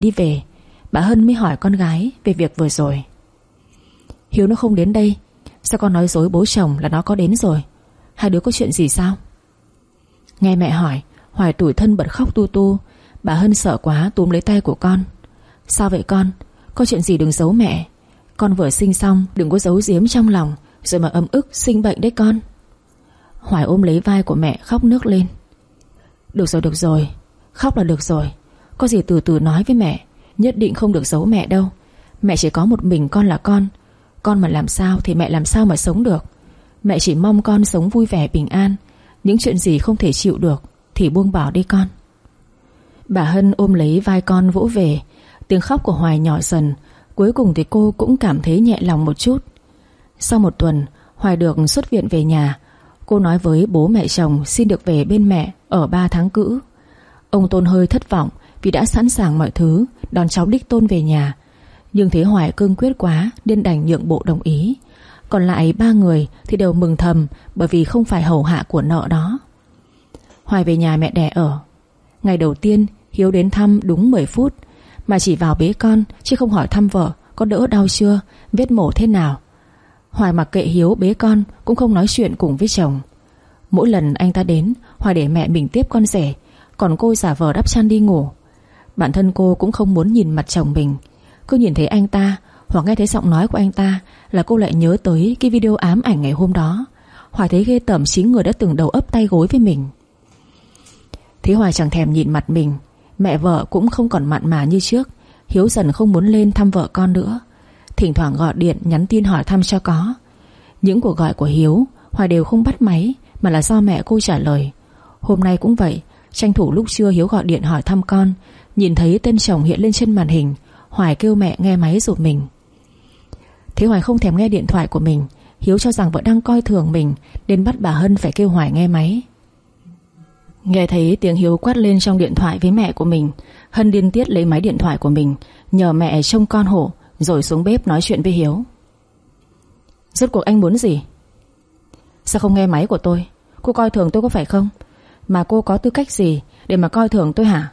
đi về, Bà Hân mới hỏi con gái về việc vừa rồi. Hiếu nó không đến đây, Sao con nói dối bố chồng là nó có đến rồi? Hai đứa có chuyện gì sao? Nghe mẹ hỏi, Hoài tủi thân bật khóc tu tu, Bà Hân sợ quá túm lấy tay của con. Sao vậy con? Có chuyện gì đừng giấu mẹ. Con vừa sinh xong, đừng có giấu giếm trong lòng, Rồi mà ấm ức sinh bệnh đấy con. Hoài ôm lấy vai của mẹ khóc nước lên. Được rồi được rồi. Khóc là được rồi. Có gì từ từ nói với mẹ, Nhất định không được giấu mẹ đâu. Mẹ chỉ có một mình con là con. Con mà làm sao thì mẹ làm sao mà sống được. Mẹ chỉ mong con sống vui vẻ, bình an. Những chuyện gì không thể chịu được Thì buông bỏ đi con. Bà Hân ôm lấy vai con vỗ về. Tiếng khóc của Hoài nhỏ dần. Cuối cùng thì cô cũng cảm thấy nhẹ lòng một chút. Sau một tuần, Hoài được xuất viện về nhà. Cô nói với bố mẹ chồng xin được về bên mẹ Ở 3 tháng cữ. Ông Tôn hơi thất vọng. Vì đã sẵn sàng mọi thứ, Đón cháu Đích Tôn về nhà. Nhưng thấy Hoài cương quyết quá Nên đành nhượng bộ đồng ý. Còn lại ba người thì đều mừng thầm Bởi vì không phải hầu hạ của nợ đó. Hoài về nhà mẹ đẻ ở. Ngày đầu tiên, Hiếu đến thăm đúng 10 phút. Mà chỉ vào bế con, Chứ không hỏi thăm vợ, Có đỡ đau chưa, Vết mổ thế nào. Hoài mặc kệ Hiếu, bế con, Cũng không nói chuyện cùng với chồng. Mỗi lần anh ta đến, Hoài để mẹ mình tiếp con rể, Còn cô giả vờ đắp chăn đi ngủ. Bản thân cô cũng không muốn nhìn mặt chồng mình. Cứ nhìn thấy anh ta, Hoặc nghe thấy giọng nói của anh ta, Là cô lại nhớ tới cái video ám ảnh ngày hôm đó. Hoài thấy ghê tởm chính người đã từng đầu ấp tay gối với mình. Thế Hoài chẳng thèm nhìn mặt mình. Mẹ vợ cũng không còn mặn mà như trước. Hiếu dần không muốn lên thăm vợ con nữa. Thỉnh thoảng gọi điện, nhắn tin hỏi thăm cho có. Những cuộc gọi của Hiếu Hoài đều không bắt máy, Mà là do mẹ cô trả lời. Hôm nay cũng vậy. Tranh thủ lúc trưa Hiếu gọi điện hỏi thăm con Nhìn thấy tên chồng hiện lên trên màn hình, Hoài kêu mẹ nghe máy rụt mình. Thế Hoài không thèm nghe điện thoại của mình, Hiếu cho rằng vợ đang coi thường mình, Nên bắt bà Hân phải kêu Hoài nghe máy. Nghe thấy tiếng Hiếu quát lên trong điện thoại với mẹ của mình, Hân điên tiết lấy máy điện thoại của mình, Nhờ mẹ trông con hộ Rồi xuống bếp nói chuyện với Hiếu. Rốt cuộc anh muốn gì? Sao không nghe máy của tôi? Cô coi thường tôi có phải không? Mà cô có tư cách gì Để mà coi thường tôi hả?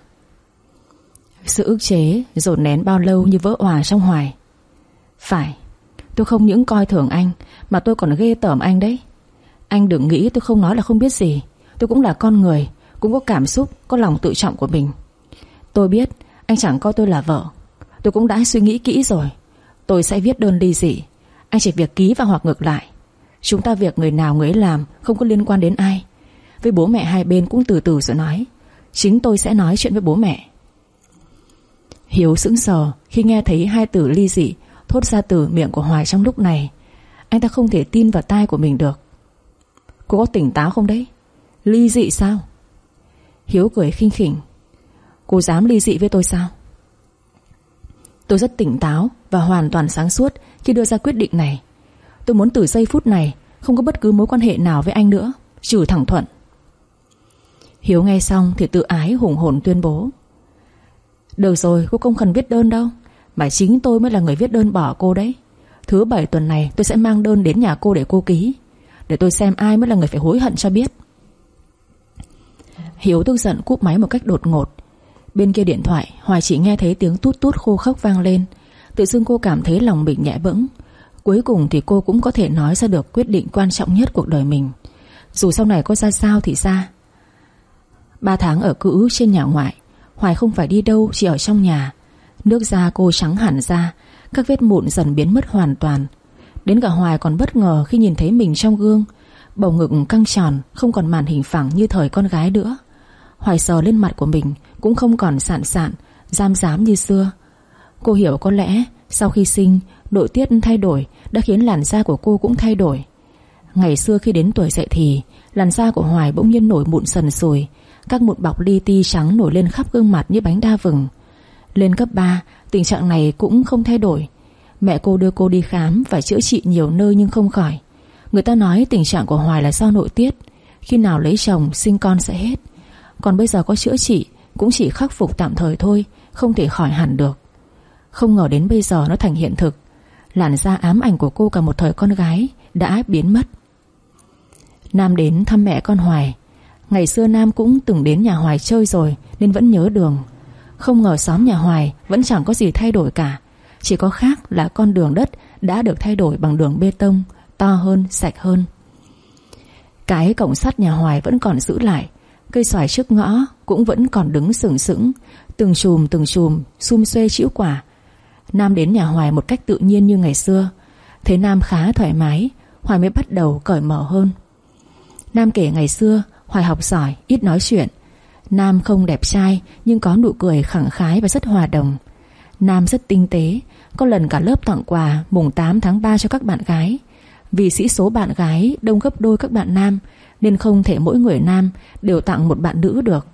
Sự ức chế dồn nén bao lâu như vỡ hòa trong hoài. Phải Tôi không những coi thường anh Mà tôi còn ghê tởm anh đấy. Anh đừng nghĩ tôi không nói là không biết gì. Tôi cũng là con người Cũng có cảm xúc, có lòng tự trọng của mình. Tôi biết anh chẳng coi tôi là vợ. Tôi cũng đã suy nghĩ kỹ rồi. Tôi sẽ viết đơn ly dị. Anh chỉ việc ký và hoặc ngược lại. Chúng ta việc người nào người ấy làm Không có liên quan đến ai. Với bố mẹ hai bên cũng từ từ rồi nói. Chính tôi sẽ nói chuyện với bố mẹ. Hiếu sững sờ Khi nghe thấy hai từ ly dị Thốt ra từ miệng của Hoài trong lúc này. Anh ta không thể tin vào tai của mình được. Cô có tỉnh táo không đấy? Ly dị sao? Hiếu cười khinh khỉnh. Cô dám ly dị với tôi sao? Tôi rất tỉnh táo Và hoàn toàn sáng suốt Khi đưa ra quyết định này. Tôi muốn từ giây phút này Không có bất cứ mối quan hệ nào với anh nữa, Trừ thẳng thuận. Hiếu nghe xong thì tự ái hùng hồn tuyên bố. Được rồi, cô không cần viết đơn đâu. Mà chính tôi mới là người viết đơn bỏ cô đấy. Thứ bảy tuần này tôi sẽ mang đơn đến nhà cô để cô ký, Để tôi xem ai mới là người phải hối hận cho biết. Hiếu tức giận cúp máy một cách đột ngột. Bên kia điện thoại, Hoài chỉ nghe thấy tiếng tút tút khô khốc vang lên. Tự dưng cô cảm thấy lòng mình nhẹ bẫng. Cuối cùng thì cô cũng có thể nói ra được Quyết định quan trọng nhất cuộc đời mình. Dù sau này có ra sao thì ra. Ba tháng ở cữ trên nhà ngoại Hoài không phải đi đâu, Chỉ ở trong nhà. Nước da cô trắng hẳn ra, Các vết mụn dần biến mất hoàn toàn. Đến cả Hoài còn bất ngờ khi nhìn thấy mình trong gương. Bầu ngực căng tròn, Không còn màn hình phẳng như thời con gái nữa. Hoài sờ lên mặt của mình, Cũng không còn sạn sạn, Giam giám như xưa. Cô hiểu có lẽ, sau khi sinh Nội tiết thay đổi, Đã khiến làn da của cô cũng thay đổi. Ngày xưa khi đến tuổi dậy thì, Làn da của Hoài bỗng nhiên nổi mụn sần sùi. Các mụn bọc li ti trắng nổi lên khắp gương mặt như bánh đa vừng. Lên cấp 3 Tình trạng này cũng không thay đổi. Mẹ cô đưa cô đi khám Và chữa trị nhiều nơi nhưng không khỏi. Người ta nói tình trạng của Hoài là do nội tiết. Khi nào lấy chồng, sinh con sẽ hết. Còn bây giờ có chữa trị, Cũng chỉ khắc phục tạm thời thôi, Không thể khỏi hẳn được. Không ngờ đến bây giờ nó thành hiện thực. Làn da ám ảnh của cô cả một thời con gái Đã biến mất. Nam đến thăm mẹ con Hoài. Ngày xưa Nam cũng từng đến nhà Hoài chơi rồi Nên vẫn nhớ đường. Không ngờ xóm nhà Hoài Vẫn chẳng có gì thay đổi cả. Chỉ có khác là con đường đất Đã được thay đổi bằng đường bê tông To hơn, sạch hơn. Cái cổng sắt nhà Hoài vẫn còn giữ lại. Cây xoài trước ngõ Cũng vẫn còn đứng sừng sững Từng chùm từng chùm Xum xuê chĩu quả. Nam đến nhà Hoài một cách tự nhiên như ngày xưa. Thấy Nam khá thoải mái Hoài mới bắt đầu cởi mở hơn. Nam kể ngày xưa Hoài học giỏi, ít nói chuyện. Nam không đẹp trai Nhưng có nụ cười khẳng khái và rất hòa đồng. Nam rất tinh tế Có lần cả lớp tặng quà mùng 8 tháng 3 cho các bạn gái. Vì sĩ số bạn gái đông gấp đôi các bạn nam Nên không thể mỗi người nam Đều tặng một bạn nữ được.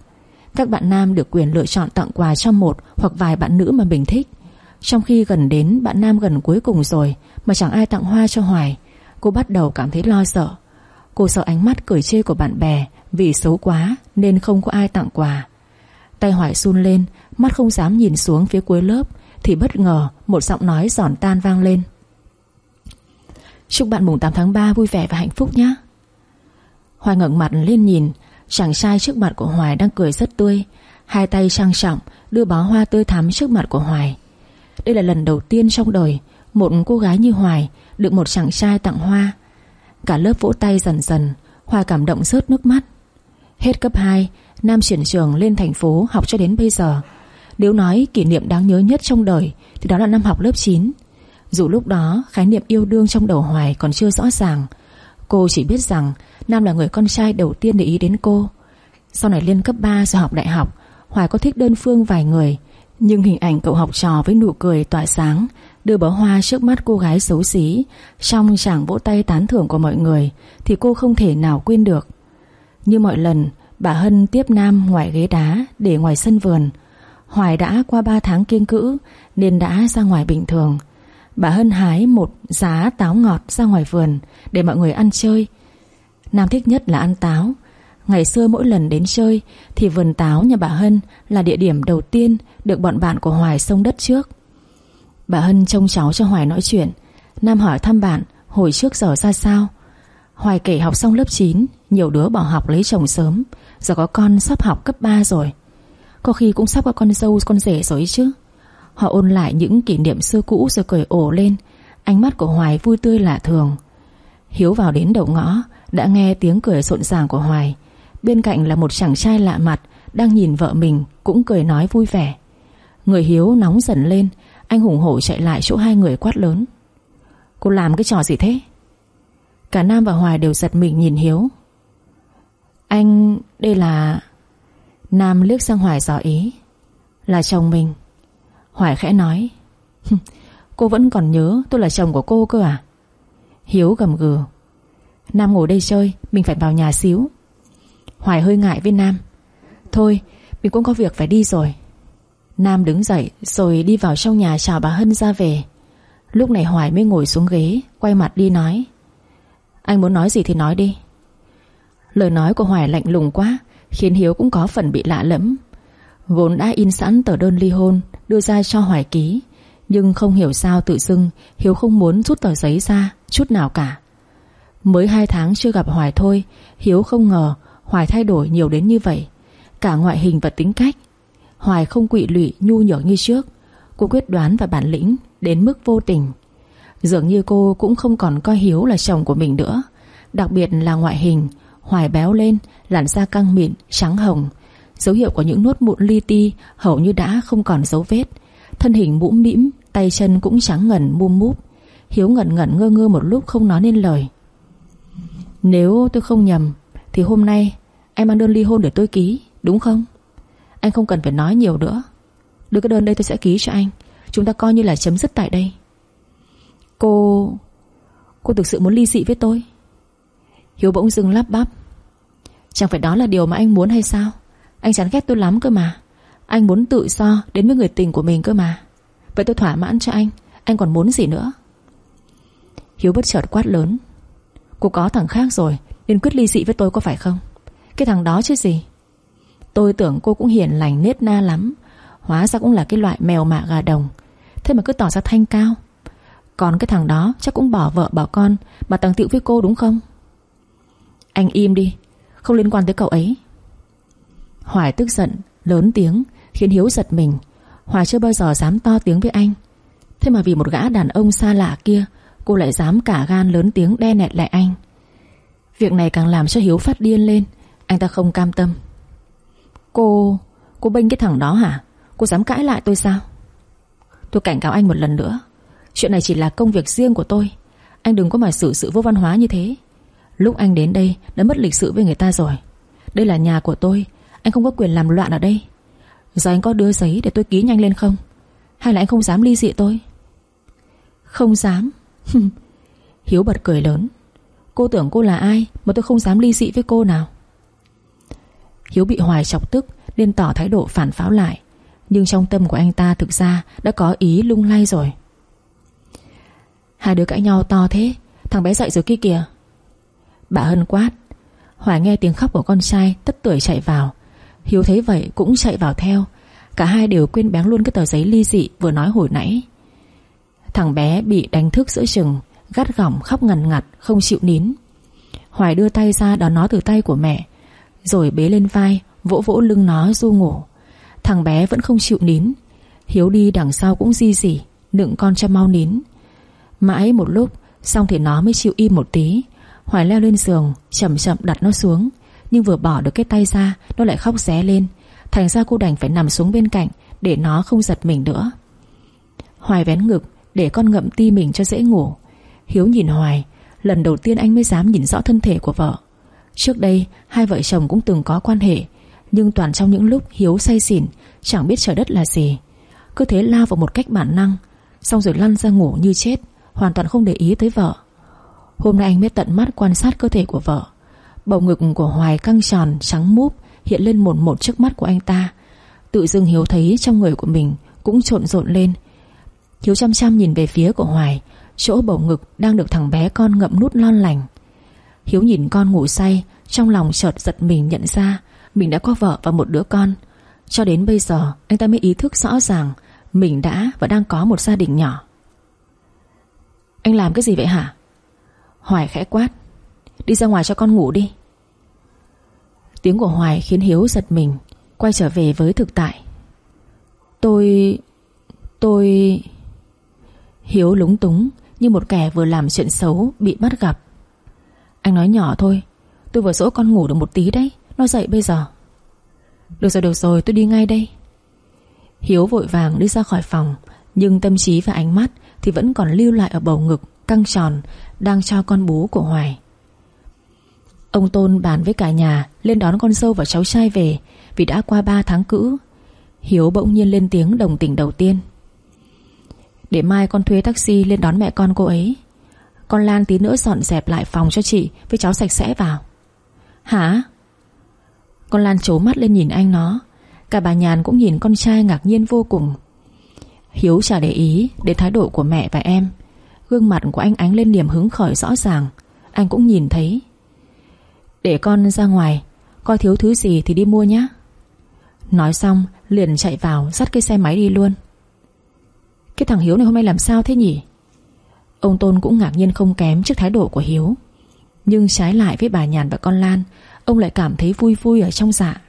Các bạn nam được quyền lựa chọn tặng quà cho một Hoặc vài bạn nữ mà mình thích. Trong khi gần đến bạn nam gần cuối cùng rồi Mà chẳng ai tặng hoa cho Hoài Cô bắt đầu cảm thấy lo sợ. Cô sợ ánh mắt cười chê của bạn bè vì xấu quá nên không có ai tặng quà. Tay Hoài run lên, Mắt không dám nhìn xuống phía cuối lớp, Thì bất ngờ một giọng nói giòn tan vang lên. Chúc bạn mùng 8 tháng 3 vui vẻ và hạnh phúc nhé. Hoài ngẩng mặt lên nhìn, Chàng trai trước mặt của Hoài đang cười rất tươi. Hai tay trang trọng Đưa bó hoa tươi thắm trước mặt của Hoài. Đây là lần đầu tiên trong đời Một cô gái như Hoài Được một chàng trai tặng hoa. Cả lớp vỗ tay dần dần, Hoài cảm động rớt nước mắt. Hết cấp 2 Nam chuyển trường lên thành phố học cho đến bây giờ. Nếu nói kỷ niệm đáng nhớ nhất trong đời Thì đó là năm học lớp 9 Dù lúc đó khái niệm yêu đương trong đầu Hoài còn chưa rõ ràng, Cô chỉ biết rằng Nam là người con trai đầu tiên để ý đến cô. Sau này lên cấp 3 rồi học đại học, Hoài có thích đơn phương vài người, Nhưng hình ảnh cậu học trò với nụ cười tỏa sáng, Đưa bó hoa trước mắt cô gái xấu xí, Trong chàng vỗ tay tán thưởng của mọi người Thì cô không thể nào quên được. Như mọi lần, Bà Hân tiếp Nam ngoài ghế đá Để ngoài sân vườn. Hoài đã qua 3 tháng kiên cữ Nên đã ra ngoài bình thường. Bà Hân hái một giá táo ngọt ra ngoài vườn Để mọi người ăn chơi. Nam thích nhất là ăn táo. Ngày xưa mỗi lần đến chơi Thì vườn táo nhà bà Hân Là địa điểm đầu tiên Được bọn bạn của Hoài sông đất trước. Bà Hân trông cháu cho Hoài nói chuyện. Nam hỏi thăm bạn Hồi trước giờ ra sao? Hoài kể học xong lớp 9 Nhiều đứa bỏ học lấy chồng sớm, Giờ có con sắp học cấp 3 rồi. Có khi cũng sắp có con dâu, con rể rồi chứ. Họ ôn lại những kỷ niệm xưa cũ Rồi cười ổ lên. Ánh mắt của Hoài vui tươi lạ thường. Hiếu vào đến đầu ngõ, Đã nghe tiếng cười rộn ràng của Hoài. Bên cạnh là một chàng trai lạ mặt, Đang nhìn vợ mình, cũng cười nói vui vẻ. Người Hiếu nóng dần lên, Anh hùng hổ chạy lại chỗ hai người quát lớn. Cô làm cái trò gì thế? Cả Nam và Hoài đều giật mình nhìn Hiếu. Anh, đây là Nam liếc sang Hoài dò ý. Là chồng mình. Hoài khẽ nói Cô vẫn còn nhớ tôi là chồng của cô cơ à? Hiếu gầm gừ, Nam ngồi đây chơi, Mình phải vào nhà xíu. Hoài hơi ngại với Nam, Thôi, mình cũng có việc phải đi rồi. Nam đứng dậy rồi đi vào trong nhà chào bà Hân ra về. Lúc này Hoài mới ngồi xuống ghế, Quay mặt đi nói anh muốn nói gì thì nói đi. Lời nói của Hoài lạnh lùng quá, Khiến Hiếu cũng có phần bị lạ lẫm. Vốn đã in sẵn tờ đơn ly hôn, Đưa ra cho Hoài ký. Nhưng không hiểu sao tự dưng, Hiếu không muốn rút tờ giấy ra, Chút nào cả. Mới hai tháng chưa gặp Hoài thôi, Hiếu không ngờ Hoài thay đổi nhiều đến như vậy. Cả ngoại hình và tính cách. Hoài không quỵ lụy, nhu nhược như trước. Cô quyết đoán và bản lĩnh Đến mức vô tình. Dường như cô cũng không còn coi Hiếu là chồng của mình nữa. Đặc biệt là ngoại hình Hoài béo lên Làn da căng mịn, trắng hồng. Dấu hiệu của những nốt mụn li ti Hầu như đã không còn dấu vết. Thân hình mũm mĩm Tay chân cũng trắng ngần mum múp. Hiếu ngẩn ngẩn ngơ ngơ một lúc không nói nên lời. Nếu tôi không nhầm Thì hôm nay Em mang đơn ly hôn để tôi ký Đúng không? Anh không cần phải nói nhiều nữa. Đưa cái đơn đây tôi sẽ ký cho anh. Chúng ta coi như là chấm dứt tại đây. Cô Cô thực sự muốn ly dị với tôi? Hiếu bỗng dưng lắp bắp. Chẳng phải đó là điều mà anh muốn hay sao? Anh chán ghét tôi lắm cơ mà. Anh muốn tự do đến với người tình của mình cơ mà. Vậy tôi thỏa mãn cho anh. Anh còn muốn gì nữa? Hiếu bất chợt quát lớn. Cô có thằng khác rồi, Nên quyết ly dị với tôi có phải không? Cái thằng đó chứ gì? Tôi tưởng cô cũng hiền lành, nết na lắm. Hóa ra cũng là cái loại mèo mạ gà đồng. Thế mà cứ tỏ ra thanh cao. Còn cái thằng đó chắc cũng bỏ vợ bỏ con, Mà tăng tiệu với cô đúng không? Anh im đi, Không liên quan tới cậu ấy. Hoài tức giận, Lớn tiếng, Khiến Hiếu giật mình. Hoài chưa bao giờ dám to tiếng với anh. Thế mà vì một gã đàn ông xa lạ kia, Cô lại dám cả gan lớn tiếng đe nẹt lại anh. Việc này càng làm cho Hiếu phát điên lên, Anh ta không cam tâm. Cô... cô bênh cái thằng đó hả? Cô dám cãi lại tôi sao? Tôi cảnh cáo anh một lần nữa. Chuyện này chỉ là công việc riêng của tôi. Anh đừng có mà xử sự vô văn hóa như thế. Lúc anh đến đây, đã mất lịch sự với người ta rồi. Đây là nhà của tôi, Anh không có quyền làm loạn ở đây. Giờ anh có đưa giấy để tôi ký nhanh lên không? Hay là anh không dám ly dị tôi? Không dám. Hiếu bật cười lớn. Cô tưởng cô là ai mà tôi không dám ly dị với cô nào? Hiếu bị Hoài chọc tức Nên tỏ thái độ phản pháo lại. Nhưng trong tâm của anh ta thực ra Đã có ý lung lay rồi. Hai đứa cãi nhau to thế, Thằng bé dậy rồi kia kìa. Bà Hân quát, Hoài nghe tiếng khóc của con trai, tất tuổi chạy vào. Hiếu thấy vậy cũng chạy vào theo. Cả hai đều quên bén luôn cái tờ giấy ly dị Vừa nói hồi nãy. Thằng bé bị đánh thức giữa chừng, Gắt gỏng, khóc ngần ngặt, Không chịu nín. Hoài đưa tay ra đón nó từ tay của mẹ, Rồi bế lên vai, Vỗ vỗ lưng nó du ngủ. Thằng bé vẫn không chịu nín. Hiếu đi đằng sau cũng di dỉ, nựng con cho mau nín. Mãi một lúc, Xong thì nó mới chịu im một tí. Hoài leo lên giường, Chậm chậm đặt nó xuống. Nhưng vừa bỏ được cái tay ra, Nó lại khóc ré lên. Thành ra cô đành phải nằm xuống bên cạnh, Để nó không giật mình nữa. Hoài vén ngực, để con ngậm ti mình cho dễ ngủ. Hiếu nhìn Hoài, Lần đầu tiên anh mới dám nhìn rõ thân thể của vợ. Trước đây, hai vợ chồng cũng từng có quan hệ. Nhưng toàn trong những lúc Hiếu say xỉn, Chẳng biết trời đất là gì. Cứ thế lao vào một cách bản năng, Xong rồi lăn ra ngủ như chết. Hoàn toàn không để ý tới vợ. Hôm nay anh mới tận mắt quan sát cơ thể của vợ. Bầu ngực của Hoài căng tròn, Trắng múp hiện lên một một trước mắt của anh ta. Tự dưng Hiếu thấy trong người của mình Cũng trộn rộn lên. Hiếu chăm chăm nhìn về phía của Hoài, Chỗ bầu ngực đang được thằng bé con ngậm nút lon lành. Hiếu nhìn con ngủ say, Trong lòng chợt giật mình nhận ra Mình đã có vợ và một đứa con. Cho đến bây giờ, anh ta mới ý thức rõ ràng Mình đã và đang có một gia đình nhỏ. Anh làm cái gì vậy hả? Hoài khẽ quát. Đi ra ngoài cho con ngủ đi. Tiếng của Hoài khiến Hiếu giật mình, Quay trở về với thực tại. Tôi... Tôi... Hiếu lúng túng Như một kẻ vừa làm chuyện xấu Bị bắt gặp. Anh nói nhỏ thôi, Tôi vừa dỗ con ngủ được một tí đấy, Nó dậy bây giờ. Được rồi được rồi, tôi đi ngay đây. Hiếu vội vàng đi ra khỏi phòng, Nhưng tâm trí và ánh mắt thì vẫn còn lưu lại ở bầu ngực, Căng tròn, Đang cho con bú của Hoài. Ông Tôn bàn với cả nhà, Lên đón con dâu và cháu trai về, Vì đã qua 3 tháng cữ. Hiếu bỗng nhiên lên tiếng đồng tình đầu tiên. Để mai con thuê taxi lên đón mẹ con cô ấy. Con Lan tí nữa dọn dẹp lại phòng cho chị Với cháu sạch sẽ vào. Hả? Con Lan trố mắt lên nhìn anh nó. Cả bà Nhàn cũng nhìn con trai ngạc nhiên vô cùng. Hiếu chả để ý Đến thái độ của mẹ và em. Gương mặt của anh ánh lên niềm hứng khởi rõ ràng. Anh cũng nhìn thấy. Để con ra ngoài, Coi thiếu thứ gì thì đi mua nhé Nói xong, liền chạy vào, Dắt cái xe máy đi luôn. Cái thằng Hiếu này hôm nay làm sao thế nhỉ? Ông Tôn cũng ngạc nhiên không kém Trước thái độ của Hiếu. Nhưng trái lại với bà Nhàn và con Lan, Ông lại cảm thấy vui vui ở trong dạ.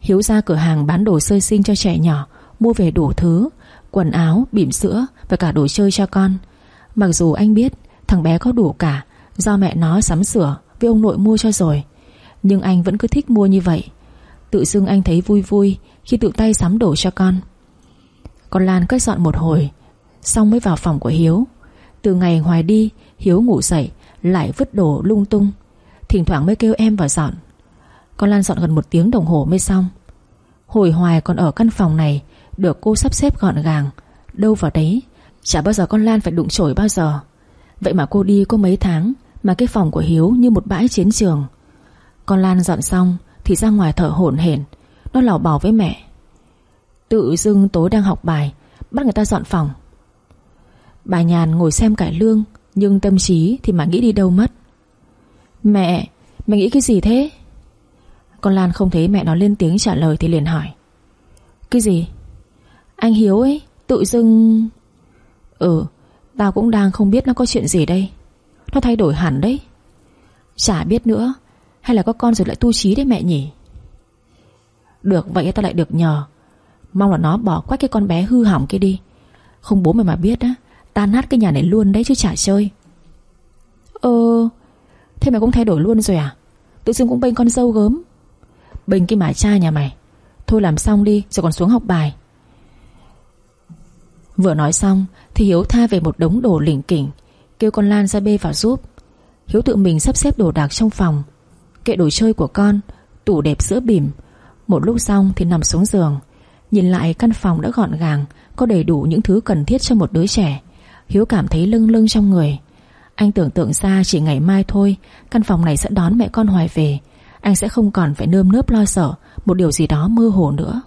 Hiếu ra cửa hàng bán đồ sơ sinh cho trẻ nhỏ Mua về đủ thứ Quần áo, bỉm sữa Và cả đồ chơi cho con. Mặc dù anh biết thằng bé có đủ cả Do mẹ nó sắm sửa với ông nội mua cho rồi Nhưng anh vẫn cứ thích mua như vậy. Tự dưng anh thấy vui vui Khi tự tay sắm đồ cho con. Con Lan quét dọn một hồi Xong mới vào phòng của Hiếu. Từ ngày Hoài đi Hiếu ngủ dậy Lại vứt đồ lung tung. Thỉnh thoảng mới kêu em vào dọn. Con Lan dọn gần một tiếng đồng hồ mới xong. Hồi Hoài còn ở căn phòng này được cô sắp xếp gọn gàng. Đâu vào đấy, Chả bao giờ con Lan phải đụng chổi bao giờ. Vậy mà cô đi có mấy tháng, Mà cái phòng của Hiếu như một bãi chiến trường. Con Lan dọn xong, Thì ra ngoài thở hổn hển, Nó lào bảo với mẹ. Tự dưng tối đang học bài, Bắt người ta dọn phòng. Bà Nhàn ngồi xem cải lương, Nhưng tâm trí thì mà nghĩ đi đâu mất. Mẹ Mẹ nghĩ cái gì thế? Con Lan không thấy mẹ nó lên tiếng trả lời Thì liền hỏi. Cái gì? Anh Hiếu ấy, tự dưng Ừ Tao cũng đang không biết nó có chuyện gì đây. Nó thay đổi hẳn đấy. Chả biết nữa, Hay là có con rồi lại tu trí đấy mẹ nhỉ? Được, vậy tao lại được nhờ. Mong là nó bỏ quách cái con bé hư hỏng kia đi. Không bố mày mà biết á Tan nát cái nhà này luôn đấy chứ chả chơi. Ơ Thế mày cũng thay đổi luôn rồi à? Tự dưng cũng bênh con dâu gớm. Bênh cái mà cha nhà mày. Thôi làm xong đi, rồi còn xuống học bài. Vừa nói xong, Thì Hiếu tha về một đống đồ lỉnh kỉnh, Kêu con Lan ra bê vào giúp. Hiếu tự mình sắp xếp đồ đạc trong phòng, Kệ đồ chơi của con, Tủ đẹp giữa bìm. Một lúc xong thì nằm xuống giường, Nhìn lại căn phòng đã gọn gàng, Có đầy đủ những thứ cần thiết cho một đứa trẻ. Hiếu cảm thấy lưng lưng trong người. Anh tưởng tượng xa chỉ ngày mai thôi, Căn phòng này sẽ đón mẹ con Hoài về. Anh sẽ không còn phải nơm nớp lo sợ Một điều gì đó mơ hồ nữa.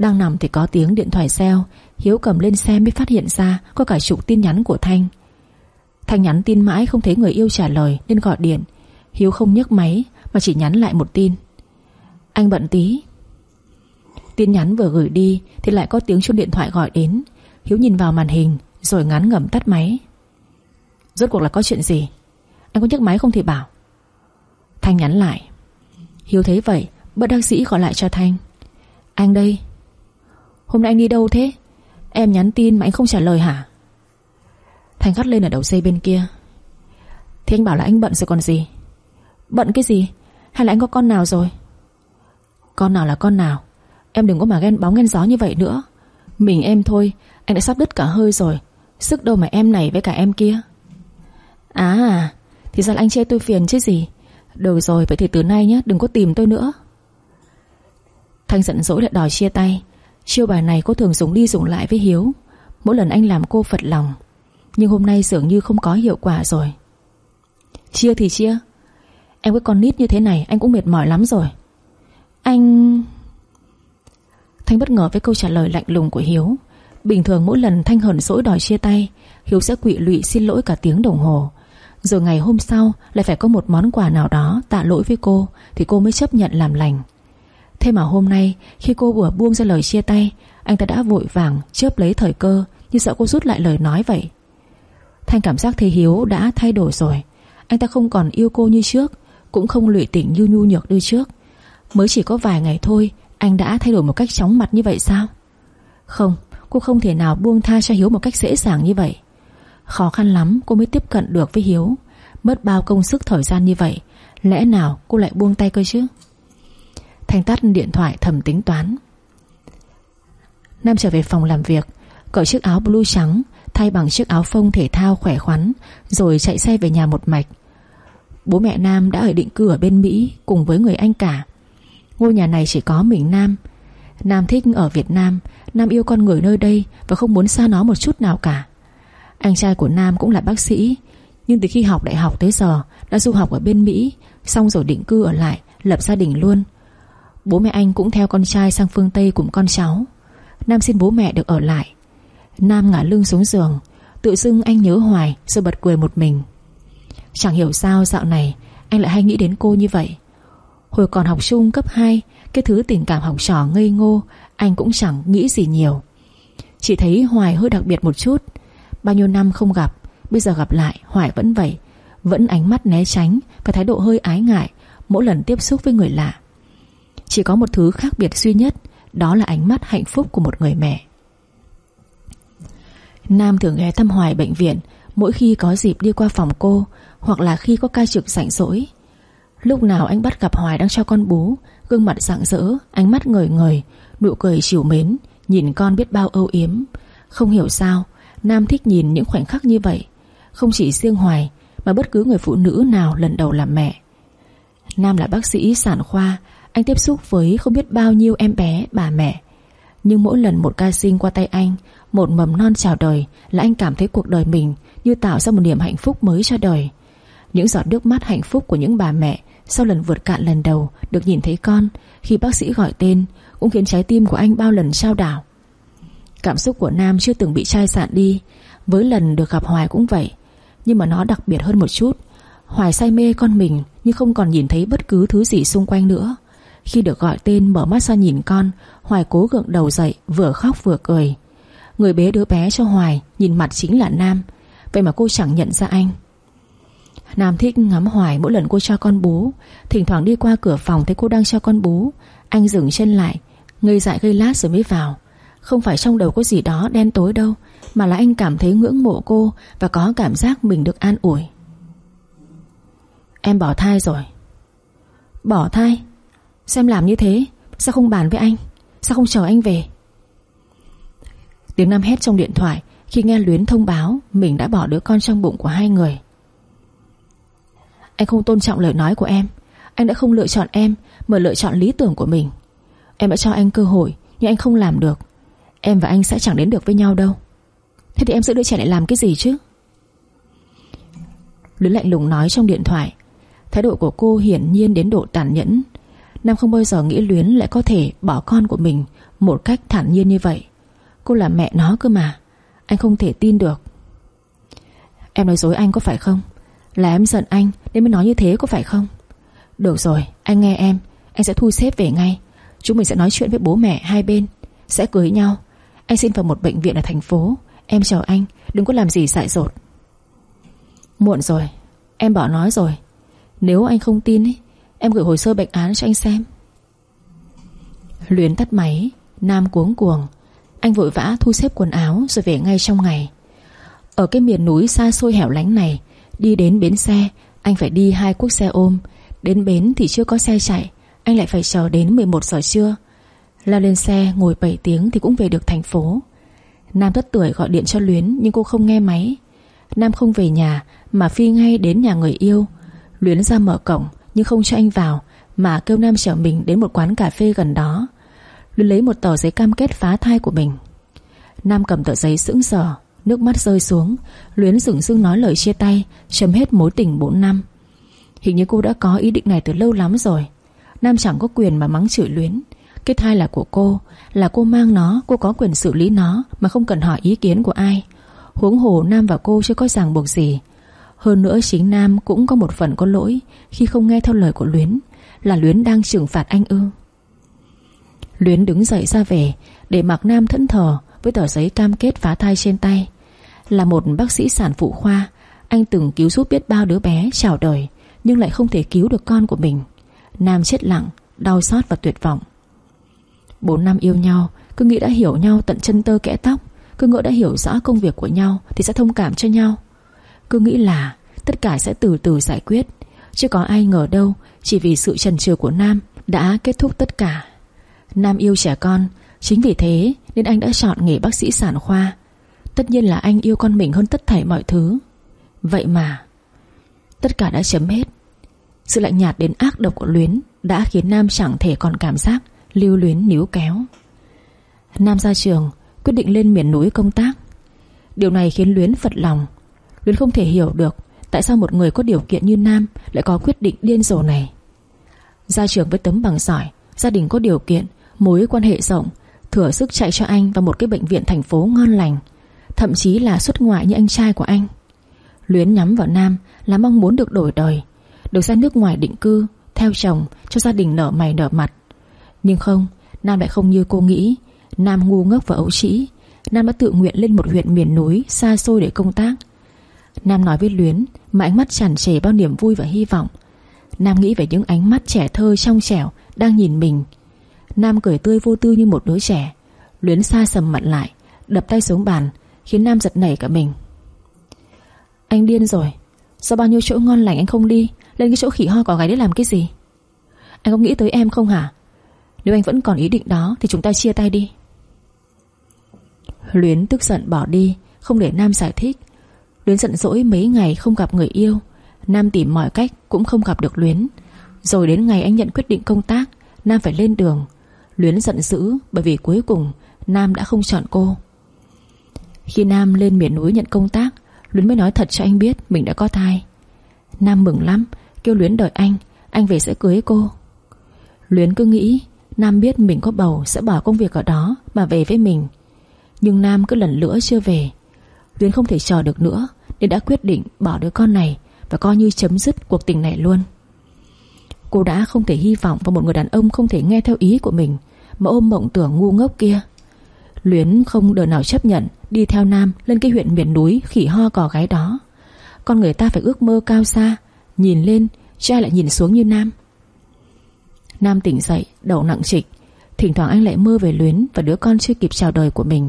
Đang nằm thì có tiếng điện thoại reo Hiếu cầm lên xem mới phát hiện ra Có cả chục tin nhắn của Thanh. Thanh nhắn tin mãi không thấy người yêu trả lời Nên gọi điện. Hiếu không nhấc máy Mà chỉ nhắn lại một tin. Anh bận tí. Tin nhắn vừa gửi đi Thì lại có tiếng chuông điện thoại gọi đến. Hiếu nhìn vào màn hình Rồi ngắn ngẩm tắt máy. Rốt cuộc là có chuyện gì? Anh có nhấc máy không thì bảo. Thanh nhắn lại. Hiếu thấy vậy, Bất đắc sĩ gọi lại cho Thanh. Anh đây. Hôm nay anh đi đâu thế? Em nhắn tin mà anh không trả lời hả? Thanh gắt lên ở đầu dây bên kia. Thì anh bảo là anh bận rồi còn gì? Bận cái gì? Hay là anh có con nào rồi? Con nào là con nào? Em đừng có mà ghen bóng ghen gió như vậy nữa. Mình em thôi, Anh đã sắp đứt cả hơi rồi. Sức đâu mà em này với cả em kia. À Thì ra là anh chê tôi phiền chứ gì. Được rồi, vậy thì từ nay nhé Đừng có tìm tôi nữa. Thanh giận dỗi lại đòi chia tay. Chiêu bài này cô thường dùng đi dùng lại với Hiếu. Mỗi lần anh làm cô phật lòng. Nhưng hôm nay dường như không có hiệu quả rồi. Chia thì chia. Em với con nít như thế này, Anh cũng mệt mỏi lắm rồi. Anh... Thanh bất ngờ với câu trả lời lạnh lùng của Hiếu. Bình thường mỗi lần Thanh hờn dỗi đòi chia tay, Hiếu sẽ quỵ lụy xin lỗi cả tiếng đồng hồ. Rồi ngày hôm sau, Lại phải có một món quà nào đó tạ lỗi với cô, Thì cô mới chấp nhận làm lành. Thế mà hôm nay, Khi cô vừa buông ra lời chia tay, Anh ta đã vội vàng chớp lấy thời cơ, Như sợ cô rút lại lời nói vậy. Thanh cảm giác thấy Hiếu đã thay đổi rồi. Anh ta không còn yêu cô như trước, Cũng không lụy tỉnh như nhu nhược như trước. Mới chỉ có vài ngày thôi, Anh đã thay đổi một cách chóng mặt như vậy sao? Không, Cô không thể nào buông tha cho Hiếu một cách dễ dàng như vậy. Khó khăn lắm cô mới tiếp cận được với Hiếu. Mất bao công sức thời gian như vậy, Lẽ nào cô lại buông tay cơ chứ? Thanh tắt điện thoại thầm tính toán. Nam trở về phòng làm việc Cởi chiếc áo blue trắng, Thay bằng chiếc áo phông thể thao khỏe khoắn, Rồi chạy xe về nhà một mạch. Bố mẹ Nam đã ở định cư ở bên Mỹ Cùng với người anh cả. Ngôi nhà này chỉ có mình Nam. Nam thích ở Việt Nam Nam yêu con người nơi đây Và không muốn xa nó một chút nào cả. Anh trai của Nam cũng là bác sĩ, Nhưng từ khi học đại học tới giờ, Đã du học ở bên Mỹ, Xong rồi định cư ở lại, Lập gia đình luôn. Bố mẹ anh cũng theo con trai sang phương Tây cùng con cháu. Nam xin bố mẹ được ở lại. Nam ngả lưng xuống giường, Tự dưng anh nhớ hoài Rồi bật cười một mình. Chẳng hiểu sao dạo này Anh lại hay nghĩ đến cô như vậy. Hồi còn học chung cấp 2 Cái thứ tình cảm học trò ngây ngô, Anh cũng chẳng nghĩ gì nhiều. Chỉ thấy Hoài hơi đặc biệt một chút. Bao nhiêu năm không gặp, Bây giờ gặp lại, Hoài vẫn vậy. Vẫn ánh mắt né tránh Và thái độ hơi ái ngại, Mỗi lần tiếp xúc với người lạ. Chỉ có một thứ khác biệt duy nhất, Đó là ánh mắt hạnh phúc của một người mẹ. Nam thường ghé thăm Hoài bệnh viện, Mỗi khi có dịp đi qua phòng cô, Hoặc là khi có ca trực rảnh rỗi. Lúc nào anh bắt gặp Hoài đang cho con bú, Gương mặt rạng rỡ, Ánh mắt ngời ngời, Nụ cười chiều mến, Nhìn con biết bao âu yếm. Không hiểu sao, Nam thích nhìn những khoảnh khắc như vậy. Không chỉ riêng Hoài, Mà bất cứ người phụ nữ nào lần đầu làm mẹ. Nam là bác sĩ sản khoa anh tiếp xúc với không biết bao nhiêu em bé, bà mẹ. Nhưng mỗi lần một ca sinh qua tay anh, Một mầm non chào đời Là anh cảm thấy cuộc đời mình Như tạo ra một niềm hạnh phúc mới cho đời. Những giọt nước mắt hạnh phúc của những bà mẹ sau lần vượt cạn lần đầu Được nhìn thấy con Khi bác sĩ gọi tên Cũng khiến trái tim của anh bao lần trao đảo. Cảm xúc của Nam chưa từng bị chai sạn đi, Với lần được gặp Hoài cũng vậy. Nhưng mà nó đặc biệt hơn một chút. Hoài say mê con mình Nhưng không còn nhìn thấy bất cứ thứ gì xung quanh nữa. Khi được gọi tên mở mắt ra nhìn con, Hoài cố gượng đầu dậy, Vừa khóc vừa cười. Người bế đứa bé cho Hoài, Nhìn mặt chính là Nam. Vậy mà cô chẳng nhận ra anh. Nam thích ngắm hoài mỗi lần cô cho con bú. Thỉnh thoảng đi qua cửa phòng thấy cô đang cho con bú. Anh dừng chân lại, Ngây dại gây lát rồi mới vào. Không phải trong đầu có gì đó đen tối đâu, Mà là anh cảm thấy ngưỡng mộ cô Và có cảm giác mình được an ủi. Em bỏ thai rồi. Bỏ thai? Sao em làm như thế, Sao không bàn với anh? Sao không chờ anh về? Tiếng Nam hét trong điện thoại, Khi nghe Luyến thông báo Mình đã bỏ đứa con trong bụng của hai người. Anh không tôn trọng lời nói của em. Anh đã không lựa chọn em, Mà lựa chọn lý tưởng của mình. Em đã cho anh cơ hội, Nhưng anh không làm được. Em và anh sẽ chẳng đến được với nhau đâu. Thế thì em giữ đứa trẻ lại làm cái gì chứ? Luyến lạnh lùng nói trong điện thoại. Thái độ của cô hiển nhiên đến độ tàn nhẫn. Nam không bao giờ nghĩ Luyến lại có thể bỏ con của mình Một cách thản nhiên như vậy. Cô là mẹ nó cơ mà, Anh không thể tin được. Em nói dối anh có phải không? Là em giận anh nên mới nói như thế có phải không? Được rồi, anh nghe em, Anh sẽ thu xếp về ngay. Chúng mình sẽ nói chuyện với bố mẹ hai bên, Sẽ cưới nhau. Anh xin vào một bệnh viện ở thành phố, Em chào anh, Đừng có làm gì dại dột. Muộn rồi, Em bỏ nói rồi. Nếu anh không tin ấy. Em gửi hồ sơ bệnh án cho anh xem. Luyến tắt máy, Nam cuống cuồng. Anh vội vã thu xếp quần áo rồi về ngay trong ngày. Ở cái miền núi xa xôi hẻo lánh này, Đi đến bến xe, Anh phải đi hai cuốc xe ôm. Đến bến thì chưa có xe chạy, Anh lại phải chờ đến 11 giờ trưa. Lao lên xe, ngồi 7 tiếng thì cũng về được thành phố. Nam tất tuổi gọi điện cho Luyến, Nhưng cô không nghe máy. Nam không về nhà, Mà phi ngay đến nhà người yêu. Luyến ra mở cổng nhưng không cho anh vào, Mà kêu Nam chở mình đến một quán cà phê gần đó. Luyến lấy một tờ giấy cam kết phá thai của mình. Nam cầm tờ giấy sững sờ, Nước mắt rơi xuống. Luyến dừng dưng nói lời chia tay, Chấm hết mối tình 4 năm. Hình như cô đã có ý định này từ lâu lắm rồi. Nam chẳng có quyền mà mắng chửi Luyến. Cái thai là của cô, Là cô mang nó, Cô có quyền xử lý nó Mà không cần hỏi ý kiến của ai. Huống hồ Nam và cô chưa có ràng buộc gì hơn nữa chính Nam cũng có một phần có lỗi Khi không nghe theo lời của Luyến, Là Luyến đang trừng phạt anh ư. Luyến đứng dậy ra về, Để mặc Nam thẫn thờ Với tờ giấy cam kết phá thai trên tay. Là một bác sĩ sản phụ khoa, Anh từng cứu giúp biết bao đứa bé chào đời, Nhưng lại không thể cứu được con của mình. Nam chết lặng, Đau xót và tuyệt vọng. Bốn năm yêu nhau, Cứ nghĩ đã hiểu nhau tận chân tơ kẽ tóc, Cứ ngỡ đã hiểu rõ công việc của nhau Thì sẽ thông cảm cho nhau. Cứ nghĩ là tất cả sẽ từ từ giải quyết. Chứ có ai ngờ đâu, Chỉ vì sự trần trừ của Nam Đã kết thúc tất cả. Nam yêu trẻ con, Chính vì thế nên anh đã chọn nghề bác sĩ sản khoa. Tất nhiên là anh yêu con mình hơn tất thảy mọi thứ. Vậy mà, Tất cả đã chấm hết. Sự lạnh nhạt đến ác độc của Luyến Đã khiến Nam chẳng thể còn cảm giác Lưu luyến níu kéo. Nam ra trường, Quyết định lên miền núi công tác. Điều này khiến Luyến phật lòng Luyến không thể hiểu được Tại sao một người có điều kiện như Nam Lại có quyết định điên rồ này. Ra trường với tấm bằng giỏi Gia đình có điều kiện, Mối quan hệ rộng, Thừa sức chạy cho anh vào một cái bệnh viện thành phố ngon lành, Thậm chí là xuất ngoại như anh trai của anh. Luyến nhắm vào Nam Là mong muốn được đổi đời, Được ra nước ngoài định cư, Theo chồng cho gia đình nở mày nở mặt. Nhưng không, Nam lại không như cô nghĩ. Nam ngu ngốc và ấu trĩ, Nam đã tự nguyện lên một huyện miền núi Xa xôi để công tác. Nam nói với Luyến, Mà ánh mắt tràn trề bao niềm vui và hy vọng. Nam nghĩ về những ánh mắt trẻ thơ trong trẻo Đang nhìn mình. Nam cười tươi vô tư như một đứa trẻ. Luyến xa sầm mặt lại, Đập tay xuống bàn, Khiến Nam giật nảy cả mình. Anh điên rồi. Sao bao nhiêu chỗ ngon lành anh không đi, Lên cái chỗ khỉ ho có gái để làm cái gì? Anh có nghĩ tới em không hả? Nếu anh vẫn còn ý định đó, Thì chúng ta chia tay đi. Luyến tức giận bỏ đi, Không để Nam giải thích. Luyến giận dỗi mấy ngày không gặp người yêu, Nam tìm mọi cách cũng không gặp được Luyến. Rồi đến ngày anh nhận quyết định công tác, Nam phải lên đường. Luyến giận dữ bởi vì cuối cùng Nam đã không chọn cô. Khi Nam lên miền núi nhận công tác, Luyến mới nói thật cho anh biết Mình đã có thai. Nam mừng lắm, Kêu Luyến đợi anh Anh về sẽ cưới cô. Luyến cứ nghĩ Nam biết mình có bầu sẽ bỏ công việc ở đó Mà về với mình. Nhưng Nam cứ lần nữa chưa về Luyến không thể chờ được nữa, Nên đã quyết định bỏ đứa con này Và coi như chấm dứt cuộc tình này luôn. Cô đã không thể hy vọng vào một người đàn ông Không thể nghe theo ý của mình, Mà ôm mộng tưởng ngu ngốc kia. Luyến không đời nào chấp nhận Đi theo Nam lên cái huyện miền núi Khỉ ho cò gái đó. Con người ta phải ước mơ cao xa, Nhìn lên trai lại nhìn xuống như Nam? Nam tỉnh dậy, Đầu nặng trịch. Thỉnh thoảng anh lại mơ về Luyến Và đứa con chưa kịp chào đời của mình.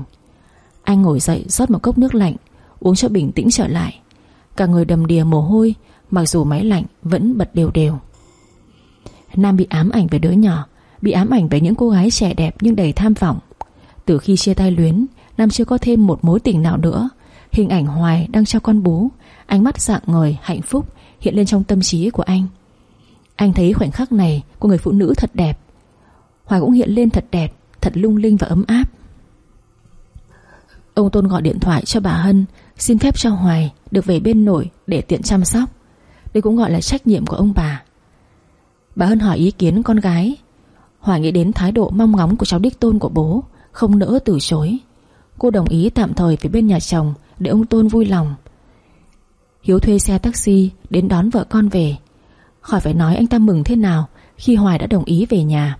Anh ngồi dậy rót một cốc nước lạnh, Uống cho bình tĩnh trở lại. Cả người đầm đìa mồ hôi, Mặc dù máy lạnh vẫn bật đều đều. Nam bị ám ảnh về đứa nhỏ, Bị ám ảnh về những cô gái trẻ đẹp Nhưng đầy tham vọng. Từ khi chia tay Luyến, Nam chưa có thêm một mối tình nào nữa. Hình ảnh Hoài đang cho con bú, Ánh mắt dạng ngời, hạnh phúc Hiện lên trong tâm trí của anh. Anh thấy khoảnh khắc này của người phụ nữ thật đẹp. Hoài cũng hiện lên thật đẹp, Thật lung linh và ấm áp. Ông Tôn gọi điện thoại cho bà Hân, Xin phép cho Hoài được về bên nội Để tiện chăm sóc. Đây cũng gọi là trách nhiệm của ông bà. Bà Hân hỏi ý kiến con gái. Hoài nghĩ đến thái độ mong ngóng của cháu đích tôn của bố, Không nỡ từ chối. Cô đồng ý tạm thời về bên nhà chồng Để ông Tôn vui lòng. Hiếu thuê xe taxi đến đón vợ con về. Khỏi phải nói anh ta mừng thế nào Khi Hoài đã đồng ý về nhà.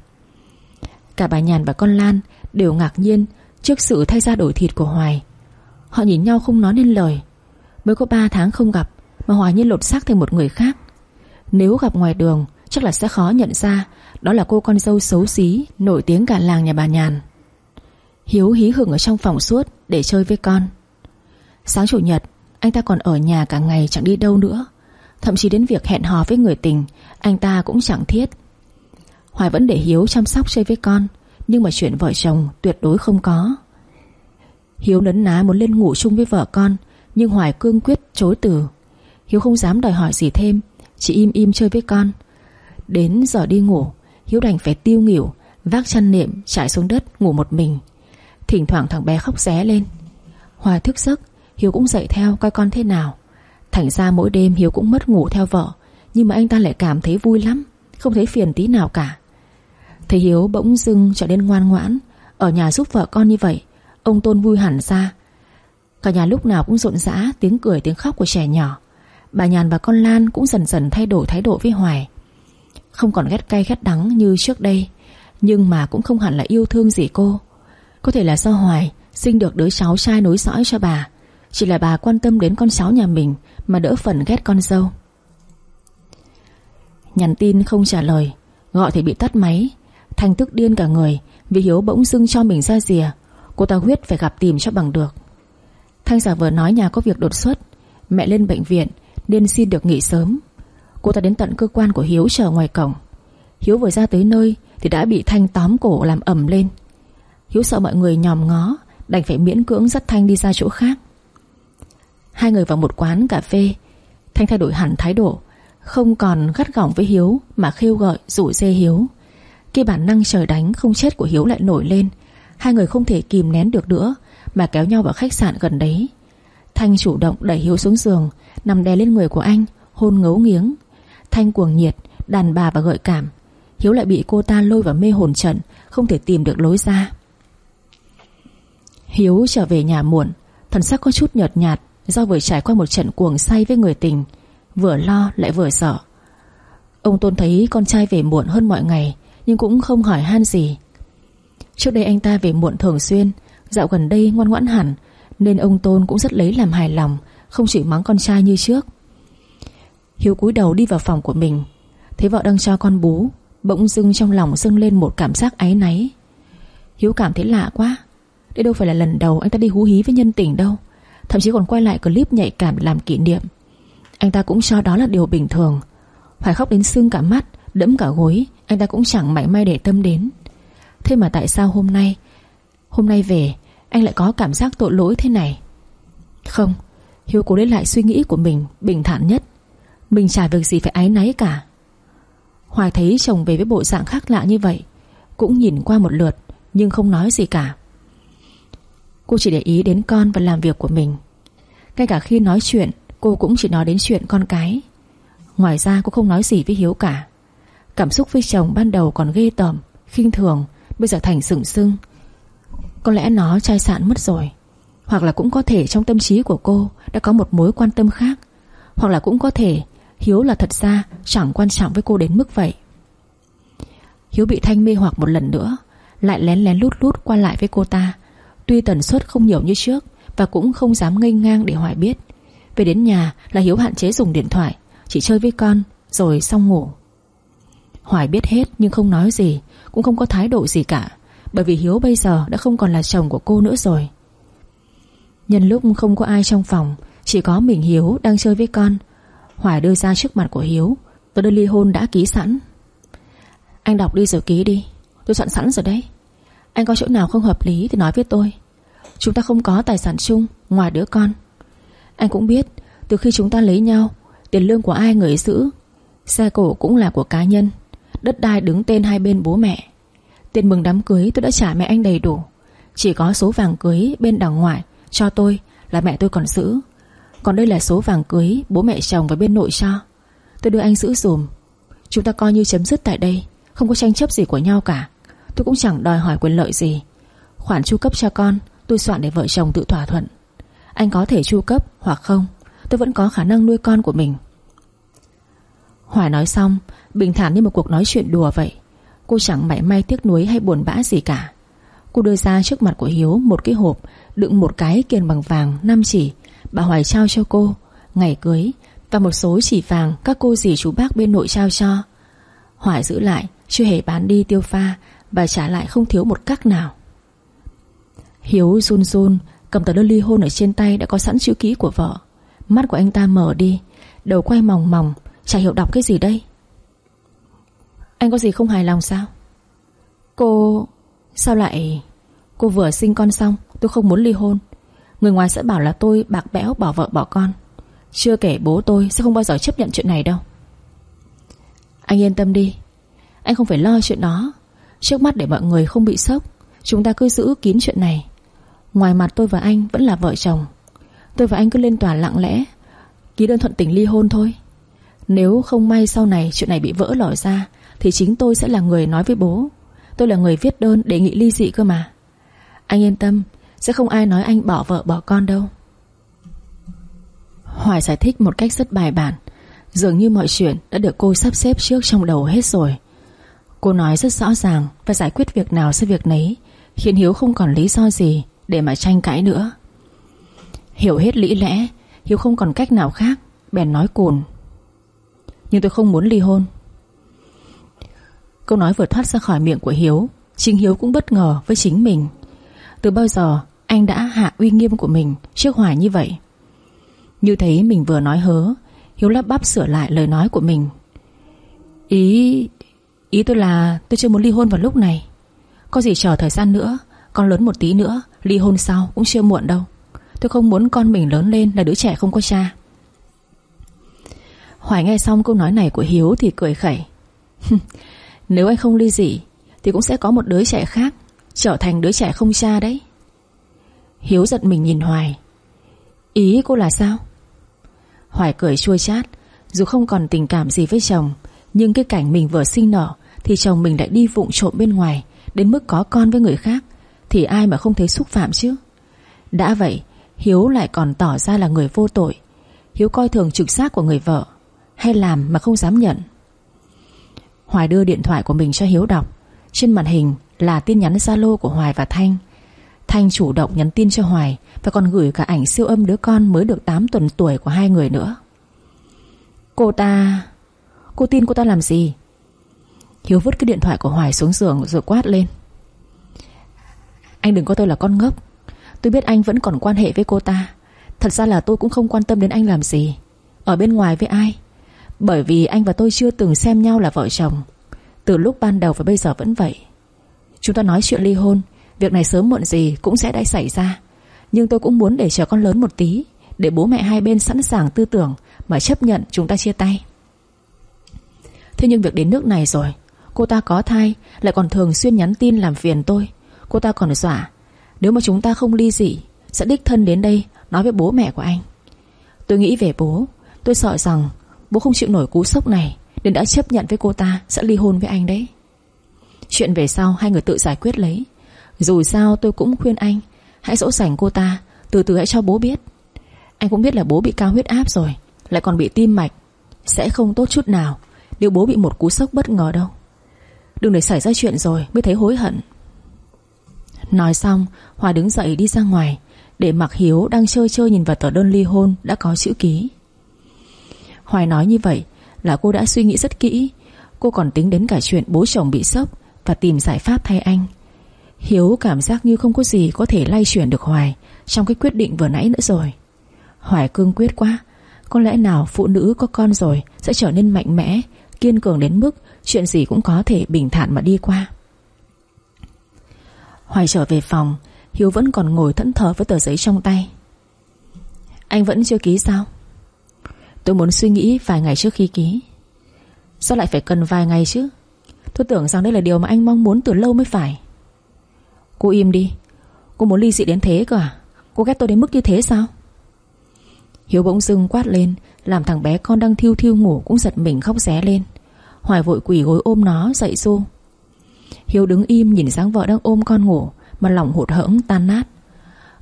Cả bà Nhàn và con Lan Đều ngạc nhiên trước sự thay ra đổi thịt của Hoài. Họ nhìn nhau không nói nên lời. Mới có 3 tháng không gặp, Mà Hoài như lột xác thành một người khác. Nếu gặp ngoài đường, Chắc là sẽ khó nhận ra Đó là cô con dâu xấu xí, Nổi tiếng cả làng nhà bà Nhàn. Hiếu hí hưởng ở trong phòng suốt Để chơi với con. Sáng chủ nhật, Anh ta còn ở nhà cả ngày chẳng đi đâu nữa. Thậm chí đến việc hẹn hò với người tình, Anh ta cũng chẳng thiết. Hoài vẫn để Hiếu chăm sóc chơi với con. Nhưng mà chuyện vợ chồng tuyệt đối không có. Hiếu nấn ná muốn lên ngủ chung với vợ con, Nhưng Hoài cương quyết chối từ. Hiếu không dám đòi hỏi gì thêm, Chỉ im im chơi với con. Đến giờ đi ngủ, Hiếu đành phải tiêu nghỉu, Vác chăn nệm trải xuống đất ngủ một mình. Thỉnh thoảng thằng bé khóc ré lên. Hoài thức giấc, Hiếu cũng dậy theo coi con thế nào. Thành ra mỗi đêm Hiếu cũng mất ngủ theo vợ, Nhưng mà anh ta lại cảm thấy vui lắm, Không thấy phiền tí nào cả. Thấy Hiếu bỗng dưng trở nên ngoan ngoãn, Ở nhà giúp vợ con như vậy, Ông Tôn vui hẳn ra. Cả nhà lúc nào cũng rộn rã, Tiếng cười, tiếng khóc của trẻ nhỏ. Bà Nhàn và con Lan cũng dần dần thay đổi thái độ với Hoài. Không còn ghét cay, ghét đắng như trước đây, Nhưng mà cũng không hẳn là yêu thương gì cô. Có thể là do Hoài Sinh được đứa cháu trai nối dõi cho bà. Chỉ là bà quan tâm đến con cháu nhà mình Mà đỡ phần ghét con dâu. Nhắn tin không trả lời, Gọi thì bị tắt máy. Thanh tức điên cả người, Vì Hiếu bỗng dưng cho mình ra rìa. Cô ta huyết phải gặp tìm cho bằng được. Thanh giả vờ nói nhà có việc đột xuất. Mẹ lên bệnh viện, Nên xin được nghỉ sớm. Cô ta đến tận cơ quan của Hiếu chờ ngoài cổng. Hiếu vừa ra tới nơi Thì đã bị Thanh tóm cổ làm ẩm lên. Hiếu sợ mọi người nhòm ngó, Đành phải miễn cưỡng dắt Thanh đi ra chỗ khác. Hai người vào một quán cà phê. Thanh thay đổi hẳn thái độ, Không còn gắt gỏng với Hiếu Mà khêu gợi rủ dê Hiếu khi bản năng trời đánh không chết của Hiếu lại nổi lên. Hai người không thể kìm nén được nữa Mà kéo nhau vào khách sạn gần đấy. Thanh chủ động đẩy Hiếu xuống giường Nằm đè lên người của anh Hôn ngấu nghiếng. Thanh cuồng nhiệt, đàn bà và gợi cảm. Hiếu lại bị cô ta lôi vào mê hồn trận Không thể tìm được lối ra. Hiếu trở về nhà muộn Thần sắc có chút nhợt nhạt Do vừa trải qua một trận cuồng say với người tình Vừa lo lại vừa sợ. Ông Tôn thấy con trai về muộn hơn mọi ngày nhưng cũng không hỏi han gì. Trước đây anh ta về muộn thường xuyên, Dạo gần đây ngoan ngoãn hẳn, Nên ông Tôn cũng rất lấy làm hài lòng, Không chỉ mắng con trai như trước. Hiếu cúi đầu đi vào phòng của mình, Thấy vợ đang cho con bú, Bỗng dưng trong lòng dâng lên một cảm giác áy náy. Hiếu cảm thấy lạ quá, Đây đâu phải là lần đầu anh ta đi hú hí với nhân tình đâu, Thậm chí còn quay lại clip nhạy cảm làm kỷ niệm. Anh ta cũng cho đó là điều bình thường, Phải khóc đến sưng cả mắt, Đẫm cả gối anh ta cũng chẳng mảy may để tâm đến. Thế mà tại sao hôm nay Hôm nay về, Anh lại có cảm giác tội lỗi thế này? Không, Hiếu cố lấy lại suy nghĩ của mình Bình thản nhất. Mình chả việc gì phải ái náy cả. Hoài thấy chồng về với bộ dạng khác lạ như vậy, Cũng nhìn qua một lượt, Nhưng không nói gì cả. Cô chỉ để ý đến con và làm việc của mình. Ngay cả khi nói chuyện, Cô cũng chỉ nói đến chuyện con cái. Ngoài ra, cô không nói gì với Hiếu cả. Cảm xúc với chồng ban đầu còn ghê tởm, khinh thường, Bây giờ thành sửng sưng. Có lẽ nó chai sạn mất rồi. Hoặc là cũng có thể trong tâm trí của cô Đã có một mối quan tâm khác. Hoặc là cũng có thể Hiếu là thật ra chẳng quan trọng với cô đến mức vậy. Hiếu bị Thanh mê hoặc một lần nữa, Lại lén lén lút lút qua lại với cô ta. Tuy tần suất không nhiều như trước Và cũng không dám ngây ngang để hỏi biết. Về đến nhà là Hiếu hạn chế dùng điện thoại, Chỉ chơi với con, Rồi xong ngủ. Hoài biết hết nhưng không nói gì, Cũng không có thái độ gì cả, Bởi vì Hiếu bây giờ đã không còn là chồng của cô nữa rồi. Nhân lúc không có ai trong phòng, Chỉ có mình Hiếu đang chơi với con, Hoài đưa ra trước mặt của Hiếu Tờ đơn ly hôn đã ký sẵn. Anh đọc đi rồi ký đi, Tôi soạn sẵn rồi đấy. Anh có chỗ nào không hợp lý thì nói với tôi. Chúng ta không có tài sản chung Ngoài đứa con. Anh cũng biết, từ khi chúng ta lấy nhau, Tiền lương của ai người giữ, Xe cổ cũng là của cá nhân. Đất đai đứng tên hai bên bố mẹ. Tiền mừng đám cưới tôi đã trả mẹ anh đầy đủ. Chỉ có số vàng cưới bên đằng ngoại Cho tôi là mẹ tôi còn giữ. Còn đây là số vàng cưới Bố mẹ chồng và bên nội cho. Tôi đưa anh giữ dùm. Chúng ta coi như chấm dứt tại đây, Không có tranh chấp gì của nhau cả. Tôi cũng chẳng đòi hỏi quyền lợi gì. Khoản chu cấp cho con, Tôi soạn để vợ chồng tự thỏa thuận. Anh có thể chu cấp hoặc không, Tôi vẫn có khả năng nuôi con của mình. Hoài nói xong Bình thản như một cuộc nói chuyện đùa vậy. Cô chẳng mảy may tiếc nuối hay buồn bã gì cả. Cô đưa ra trước mặt của Hiếu Một cái hộp, đựng một cái kiền bằng vàng, năm chỉ. Bà Hoài trao cho cô, Ngày cưới, Và một số chỉ vàng các cô dì chú bác bên nội trao cho. Hoài giữ lại, Chưa hề bán đi tiêu pha Và trả lại không thiếu một cắc nào. Hiếu run run, Cầm tờ đơn ly hôn ở trên tay đã có sẵn chữ ký của vợ. Mắt của anh ta mở đi, Đầu quay mòng mòng, Chả hiểu đọc cái gì đây. Anh có gì không hài lòng sao? Cô, Sao lại, Cô vừa sinh con xong, Tôi không muốn ly hôn. Người ngoài sẽ bảo là tôi bạc bẽo bỏ vợ bỏ con. Chưa kể bố tôi sẽ không bao giờ chấp nhận chuyện này đâu. Anh yên tâm đi. Anh không phải lo chuyện đó. Trước mắt để mọi người không bị sốc, Chúng ta cứ giữ kín chuyện này. Ngoài mặt tôi và anh vẫn là vợ chồng. Tôi và anh cứ lên tòa lặng lẽ, Ký đơn thuận tình ly hôn thôi. Nếu không may sau này chuyện này bị vỡ lở ra thì chính tôi sẽ là người nói với bố. Tôi là người viết đơn đề nghị ly dị cơ mà. Anh yên tâm, Sẽ không ai nói anh bỏ vợ bỏ con đâu. Hoài giải thích một cách rất bài bản. Dường như mọi chuyện đã được cô sắp xếp trước trong đầu hết rồi. Cô nói rất rõ ràng Và giải quyết việc nào sẽ việc nấy. Khiến Hiếu không còn lý do gì Để mà tranh cãi nữa. Hiểu hết lý lẽ, Hiếu không còn cách nào khác Bèn nói cồn Nhưng tôi không muốn ly hôn. Câu nói vừa thoát ra khỏi miệng của Hiếu, Chính Hiếu cũng bất ngờ với chính mình. Từ bao giờ anh đã hạ uy nghiêm của mình Trước Hoài như vậy? Như thấy mình vừa nói hớ, Hiếu lắp bắp sửa lại lời nói của mình. Ý Ý tôi là tôi chưa muốn ly hôn vào lúc này. Có gì chờ thời gian nữa, Con lớn một tí nữa, Ly hôn sau cũng chưa muộn đâu. Tôi không muốn con mình lớn lên là đứa trẻ không có cha. Hoài nghe xong câu nói này của Hiếu thì cười khẩy. Nếu anh không ly dị, Thì cũng sẽ có một đứa trẻ khác Trở thành đứa trẻ không cha đấy. Hiếu giật mình nhìn Hoài. Ý cô là sao? Hoài cười chua chát, Dù không còn tình cảm gì với chồng, Nhưng cái cảnh mình vừa sinh nở Thì chồng mình lại đi vụng trộm bên ngoài, Đến mức có con với người khác, Thì ai mà không thấy xúc phạm chứ? Đã vậy, Hiếu lại còn tỏ ra là người vô tội. Hiếu coi thường trực giác của người vợ, Hay làm mà không dám nhận. Hoài đưa điện thoại của mình cho Hiếu đọc. Trên màn hình là tin nhắn Zalo của Hoài và Thanh. Thanh chủ động nhắn tin cho Hoài Và còn gửi cả ảnh siêu âm đứa con mới được 8 tuần tuổi của hai người nữa. Cô ta... Cô tin cô ta làm gì? Hiếu vứt cái điện thoại của Hoài xuống giường rồi quát lên. Anh đừng có tôi là con ngốc. Tôi biết anh vẫn còn quan hệ với cô ta. Thật ra là tôi cũng không quan tâm đến anh làm gì. Ở bên ngoài với ai? Bởi vì anh và tôi chưa từng xem nhau là vợ chồng. Từ lúc ban đầu và bây giờ vẫn vậy. Chúng ta nói chuyện ly hôn, Việc này sớm muộn gì cũng sẽ đã xảy ra. Nhưng tôi cũng muốn để chờ con lớn một tí, Để bố mẹ hai bên sẵn sàng tư tưởng Mà chấp nhận chúng ta chia tay. Thế nhưng việc đến nước này rồi, Cô ta có thai, Lại còn thường xuyên nhắn tin làm phiền tôi. Cô ta còn dọa, nếu mà chúng ta không ly dị, Sẽ đích thân đến đây nói với bố mẹ của anh. Tôi nghĩ về bố, Tôi sợ rằng bố không chịu nổi cú sốc này, Nên đã chấp nhận với cô ta Sẽ ly hôn với anh đấy. Chuyện về sau hai người tự giải quyết lấy. Dù sao tôi cũng khuyên anh, Hãy dỗ dành cô ta, Từ từ hãy cho bố biết. Anh cũng biết là bố bị cao huyết áp rồi, Lại còn bị tim mạch, Sẽ không tốt chút nào Nếu bố bị một cú sốc bất ngờ đâu. Đừng để xảy ra chuyện rồi mới thấy hối hận. Nói xong, Hòa đứng dậy đi ra ngoài, Để mặc Hiếu đang chơi chơi nhìn vào tờ đơn ly hôn Đã có chữ ký. Hoài nói như vậy, là cô đã suy nghĩ rất kỹ. Cô còn tính đến cả chuyện bố chồng bị sốc Và tìm giải pháp thay anh. Hiếu cảm giác như không có gì Có thể lay chuyển được Hoài Trong cái quyết định vừa nãy nữa rồi. Hoài cương quyết quá, Có lẽ nào phụ nữ có con rồi Sẽ trở nên mạnh mẽ, Kiên cường đến mức Chuyện gì cũng có thể bình thản mà đi qua. Hoài trở về phòng, Hiếu vẫn còn ngồi thẫn thờ với tờ giấy trong tay. Anh vẫn chưa ký sao? Tôi muốn suy nghĩ vài ngày trước khi ký. Sao lại phải cần vài ngày chứ? Tôi tưởng rằng đây là điều mà anh mong muốn từ lâu mới phải. Cô im đi. Cô muốn ly dị đến thế cơ à? Cô ghét tôi đến mức như thế sao? Hiếu bỗng dưng quát lên, Làm thằng bé con đang thiêu thiêu ngủ Cũng giật mình khóc ré lên. Hoài vội quỳ gối ôm nó, dậy xu Hiếu đứng im nhìn dáng vợ đang ôm con ngủ, Mà lòng hụt hẫng, tan nát.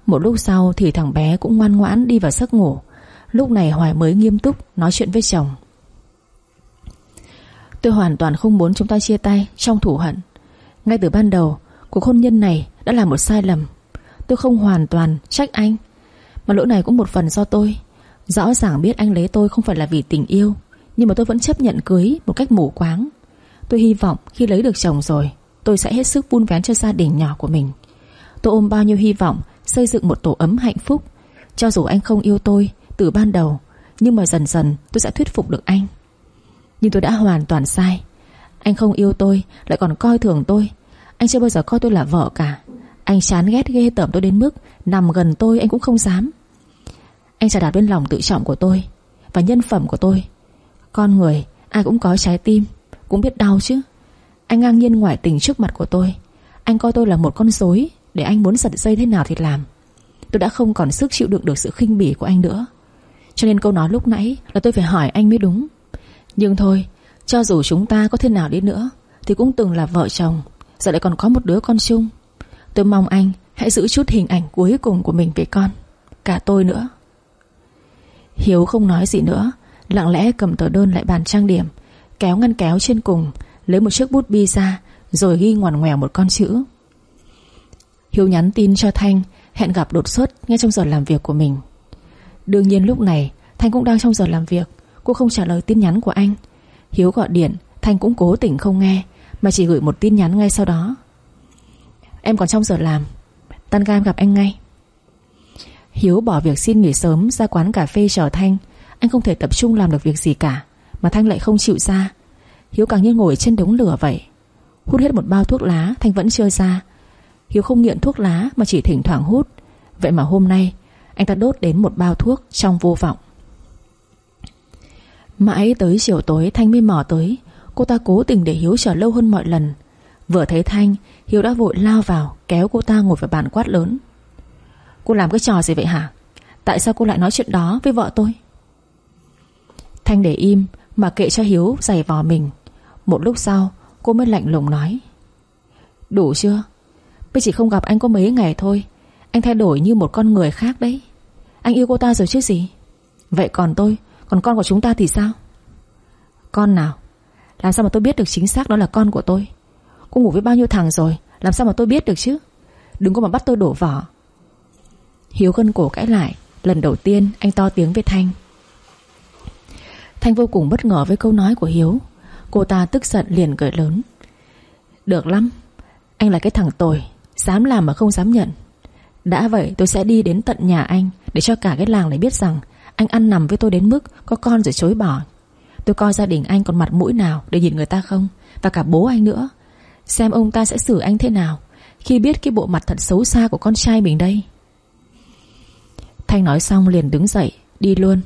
Một lúc sau thì thằng bé cũng ngoan ngoãn đi vào giấc ngủ. Lúc này Hoài mới nghiêm túc Nói chuyện với chồng. Tôi hoàn toàn không muốn chúng ta chia tay Trong thủ hận. Ngay từ ban đầu, Cuộc hôn nhân này đã là một sai lầm. Tôi không hoàn toàn trách anh, Mà lỗi này cũng một phần do tôi. Rõ ràng biết anh lấy tôi không phải là vì tình yêu, Nhưng mà tôi vẫn chấp nhận cưới Một cách mù quáng. Tôi hy vọng khi lấy được chồng rồi, Tôi sẽ hết sức vun vén cho gia đình nhỏ của mình. Tôi ôm bao nhiêu hy vọng Xây dựng một tổ ấm hạnh phúc. Cho dù anh không yêu tôi từ ban đầu, Nhưng mà dần dần tôi sẽ thuyết phục được anh. Nhưng tôi đã hoàn toàn sai. Anh không yêu tôi, Lại còn coi thường tôi. Anh chưa bao giờ coi tôi là vợ cả. Anh chán ghét ghê tởm tôi đến mức Nằm gần tôi anh cũng không dám. Anh trả đạp lên lòng tự trọng của tôi Và nhân phẩm của tôi. Con người, ai cũng có trái tim, Cũng biết đau chứ. Anh ngang nhiên ngoại tình trước mặt của tôi. Anh coi tôi là một con rối Để anh muốn giật dây thế nào thì làm. Tôi đã không còn sức chịu đựng được sự khinh bỉ của anh nữa cho nên câu nói lúc nãy là tôi phải hỏi anh mới đúng. Nhưng thôi, Cho dù chúng ta có thế nào đi nữa, Thì cũng từng là vợ chồng, Giờ lại còn có một đứa con chung. Tôi mong anh hãy giữ chút hình ảnh cuối cùng của mình về con, Cả tôi nữa. Hiếu không nói gì nữa, Lặng lẽ cầm tờ đơn lại bàn trang điểm, Kéo ngăn kéo trên cùng, Lấy một chiếc bút bi ra, Rồi ghi ngoằn ngoèo một con chữ. Hiếu nhắn tin cho Thanh, Hẹn gặp đột xuất ngay trong giờ làm việc của mình. Đương nhiên lúc này, Thanh cũng đang trong giờ làm việc, Cô không trả lời tin nhắn của anh. Hiếu gọi điện, Thanh cũng cố tình không nghe, Mà chỉ gửi một tin nhắn ngay sau đó. Em còn trong giờ làm, Tan ca em gặp anh ngay. Hiếu bỏ việc xin nghỉ sớm ra quán cà phê chờ Thanh. Anh không thể tập trung làm được việc gì cả, Mà Thanh lại không chịu ra. Hiếu càng như ngồi trên đống lửa vậy. Hút hết một bao thuốc lá, Thanh vẫn chưa ra. Hiếu không nghiện thuốc lá mà chỉ thỉnh thoảng hút. Vậy mà hôm nay anh ta đốt đến một bao thuốc trong vô vọng. Mãi tới chiều tối, Thanh mới mò tới. Cô ta cố tình để Hiếu chờ lâu hơn mọi lần. Vừa thấy Thanh, Hiếu đã vội lao vào, Kéo cô ta ngồi vào bàn quát lớn. Cô làm cái trò gì vậy hả? Tại sao cô lại nói chuyện đó với vợ tôi? Thanh để im, Mà kệ cho Hiếu giày vò mình. Một lúc sau, cô mới lạnh lùng nói. Đủ chưa? Bây chỉ không gặp anh có mấy ngày thôi. Anh thay đổi như một con người khác đấy anh yêu cô ta rồi chứ gì? Vậy còn tôi, Còn con của chúng ta thì sao? Con nào? Làm sao mà tôi biết được chính xác đó là con của tôi? Cô ngủ với bao nhiêu thằng rồi, Làm sao mà tôi biết được chứ? Đừng có mà bắt tôi đổ vỏ. Hiếu gân cổ cãi lại, Lần đầu tiên anh to tiếng với Thanh. Thanh vô cùng bất ngờ với câu nói của Hiếu. Cô ta tức giận liền cười lớn. Được lắm, Anh là cái thằng tồi, Dám làm mà không dám nhận. Đã vậy tôi sẽ đi đến tận nhà anh. Để cho cả cái làng này biết rằng Anh ăn nằm với tôi đến mức có con rồi chối bỏ. Tôi coi gia đình anh còn mặt mũi nào Để nhìn người ta không? Và cả bố anh nữa. Xem ông ta sẽ xử anh thế nào Khi biết cái bộ mặt thật xấu xa của con trai mình đây. Thanh nói xong liền đứng dậy, Đi luôn.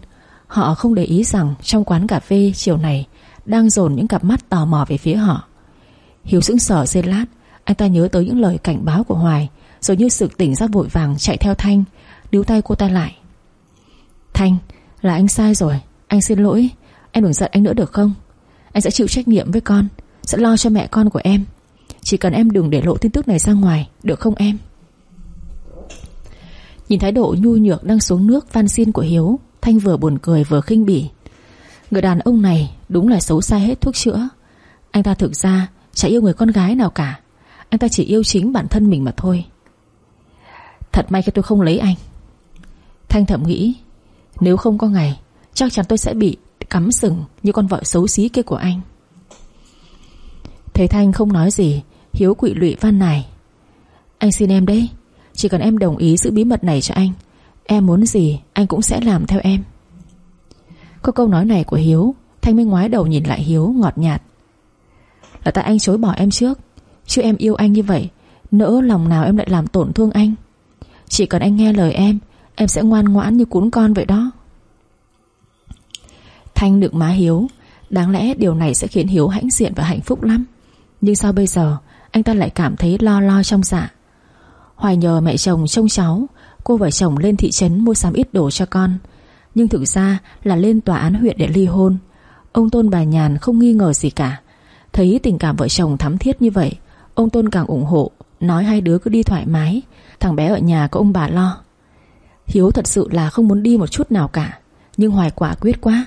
Họ không để ý rằng trong quán cà phê chiều này Đang dồn những cặp mắt tò mò về phía họ. Hiếu sững sờ giây lát, Anh ta nhớ tới những lời cảnh báo của Hoài, rồi như sực tỉnh ra vội vàng chạy theo Thanh Níu tay cô ta lại. Thanh, là anh sai rồi. Anh xin lỗi. Em đừng giận anh nữa được không? Anh sẽ chịu trách nhiệm với con, Sẽ lo cho mẹ con của em. Chỉ cần em đừng để lộ tin tức này ra ngoài, Được không em? Nhìn thái độ nhu nhược đang xuống nước van xin của Hiếu, Thanh vừa buồn cười vừa khinh bỉ. Người đàn ông này đúng là xấu xa hết thuốc chữa. Anh ta thực ra Chả yêu người con gái nào cả. Anh ta chỉ yêu chính bản thân mình mà thôi. Thật may khi tôi không lấy anh Thanh thầm nghĩ, Nếu không có ngày, Chắc chắn tôi sẽ bị cắm sừng Như con vợ xấu xí kia của anh. Thấy Thanh không nói gì, Hiếu quỵ lụy van này Anh xin em đấy, Chỉ cần em đồng ý giữ bí mật này cho anh, Em muốn gì anh cũng sẽ làm theo em. Có câu nói này của Hiếu, Thanh mới ngoái đầu nhìn lại Hiếu ngọt nhạt. Là tại anh chối bỏ em trước, Chứ em yêu anh như vậy, Nỡ lòng nào em lại làm tổn thương anh? Chỉ cần anh nghe lời em Em sẽ ngoan ngoãn như cún con vậy đó. Thanh được má Hiếu. Đáng lẽ điều này sẽ khiến Hiếu hãnh diện và hạnh phúc lắm. Nhưng sao bây giờ? Anh ta lại cảm thấy lo lo trong dạ. Hoài nhờ mẹ chồng trông cháu. Cô và chồng lên thị trấn mua sắm ít đồ cho con. Nhưng thực ra là lên tòa án huyện để ly hôn. Ông Tôn bà Nhàn không nghi ngờ gì cả. Thấy tình cảm vợ chồng thắm thiết như vậy, Ông Tôn càng ủng hộ, Nói hai đứa cứ đi thoải mái. Thằng bé ở nhà có ông bà lo. Hiếu thật sự là không muốn đi một chút nào cả. Nhưng Hoài quả quyết quá.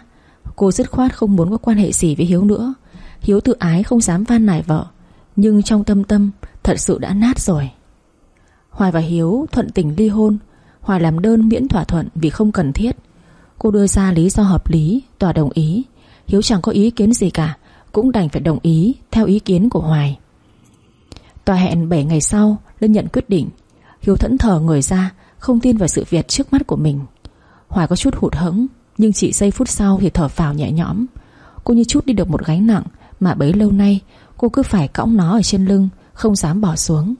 Cô dứt khoát không muốn có quan hệ gì với Hiếu nữa. Hiếu tự ái không dám van nài vợ. Nhưng trong tâm tâm, Thật sự đã nát rồi. Hoài và Hiếu thuận tình ly hôn. Hoài làm đơn miễn thỏa thuận vì không cần thiết. Cô đưa ra lý do hợp lý Tòa đồng ý. Hiếu chẳng có ý kiến gì cả, Cũng đành phải đồng ý theo ý kiến của Hoài. Tòa hẹn 7 ngày sau lên nhận quyết định. Hiếu thẫn thờ người ra không tin vào sự việc trước mắt của mình. Hoài có chút hụt hẫng, Nhưng chỉ giây phút sau thì thở phào nhẹ nhõm. Cô như chút đi được một gánh nặng, Mà bấy lâu nay, cô cứ phải cõng nó ở trên lưng, Không dám bỏ xuống.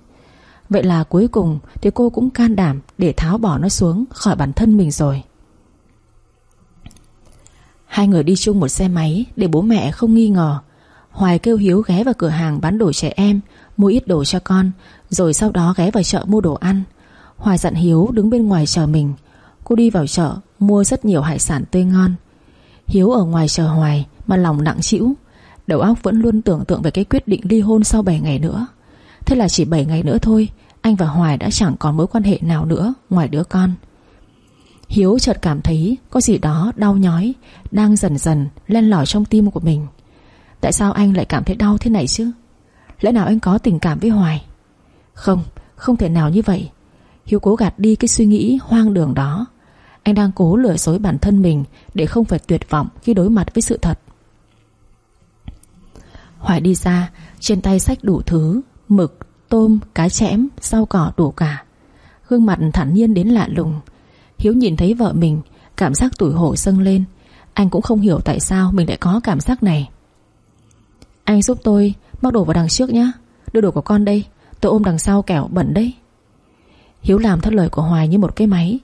Vậy là cuối cùng thì cô cũng can đảm Để tháo bỏ nó xuống khỏi bản thân mình rồi. Hai người đi chung một xe máy Để bố mẹ không nghi ngờ. Hoài kêu Hiếu ghé vào cửa hàng bán đồ trẻ em, Mua ít đồ cho con, Rồi sau đó ghé vào chợ mua đồ ăn. Hoài dặn Hiếu đứng bên ngoài chờ mình. Cô đi vào chợ Mua rất nhiều hải sản tươi ngon. Hiếu ở ngoài chờ Hoài Mà lòng nặng chịu Đầu óc vẫn luôn tưởng tượng về cái quyết định ly hôn sau 7 ngày nữa. Thế là chỉ 7 ngày nữa thôi Anh và Hoài đã chẳng còn mối quan hệ nào nữa Ngoài đứa con. Hiếu chợt cảm thấy có gì đó đau nhói Đang dần dần len lỏi trong tim của mình. Tại sao anh lại cảm thấy đau thế này chứ? Lẽ nào anh có tình cảm với Hoài? Không, không thể nào như vậy. Hiếu cố gạt đi cái suy nghĩ hoang đường đó. Anh đang cố lừa dối bản thân mình Để không phải tuyệt vọng khi đối mặt với sự thật. Hoài đi ra Trên tay sách đủ thứ Mực, tôm, cá chẽm, rau cỏ đủ cả. Gương mặt thản nhiên đến lạ lùng. Hiếu nhìn thấy vợ mình Cảm giác tủi hổ dâng lên. Anh cũng không hiểu tại sao mình lại có cảm giác này. Anh giúp tôi Mắc đồ vào đằng trước nhé Đưa đồ của con đây Tôi ôm đằng sau kẻo bẩn đấy. Hiếu làm theo lời của Hoài như một cái máy.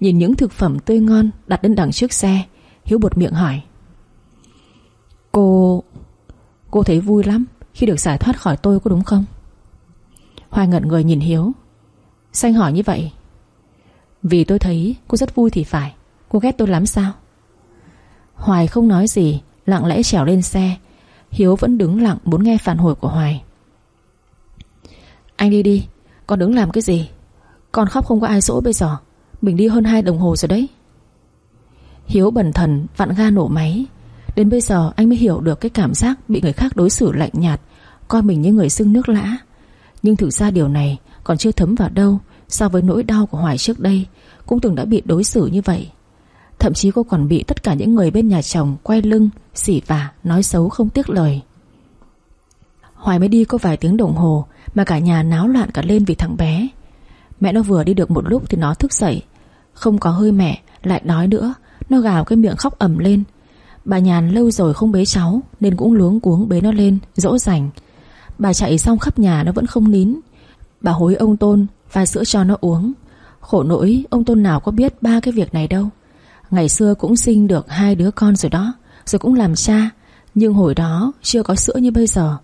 Nhìn những thực phẩm tươi ngon Đặt lên đằng trước xe, Hiếu bột miệng hỏi. Cô... Cô thấy vui lắm Khi được giải thoát khỏi tôi có đúng không? Hoài ngẩn người nhìn Hiếu. Xanh hỏi như vậy. Vì tôi thấy cô rất vui thì phải, Cô ghét tôi lắm sao? Hoài không nói gì, Lặng lẽ trèo lên xe. Hiếu vẫn đứng lặng muốn nghe phản hồi của Hoài. Anh đi đi, Con đứng làm cái gì? Con khóc không có ai dỗ bây giờ. Mình đi hơn 2 đồng hồ rồi đấy. Hiếu bần thần vặn ga nổ máy. Đến bây giờ anh mới hiểu được cái cảm giác Bị người khác đối xử lạnh nhạt Coi mình như người xưng nước lã. Nhưng thực ra điều này còn chưa thấm vào đâu So với nỗi đau của Hoài trước đây Cũng từng đã bị đối xử như vậy. Thậm chí cô còn bị tất cả những người bên nhà chồng Quay lưng, xỉ vả, nói xấu không tiếc lời. Hoài mới đi có vài tiếng đồng hồ Mà cả nhà náo loạn cả lên vì thằng bé. Mẹ nó vừa đi được một lúc thì nó thức dậy. Không có hơi mẹ, Lại đói nữa. Nó gào cái miệng khóc ẩm lên. Bà nhàn lâu rồi không bế cháu, Nên cũng luống cuống bế nó lên, Dỗ dành. Bà chạy xong khắp nhà nó vẫn không nín. Bà hối ông Tôn, pha sữa cho nó uống. Khổ nỗi, ông Tôn nào có biết ba cái việc này đâu. Ngày xưa cũng sinh được hai đứa con rồi đó, Rồi cũng làm cha. Nhưng hồi đó chưa có sữa như bây giờ.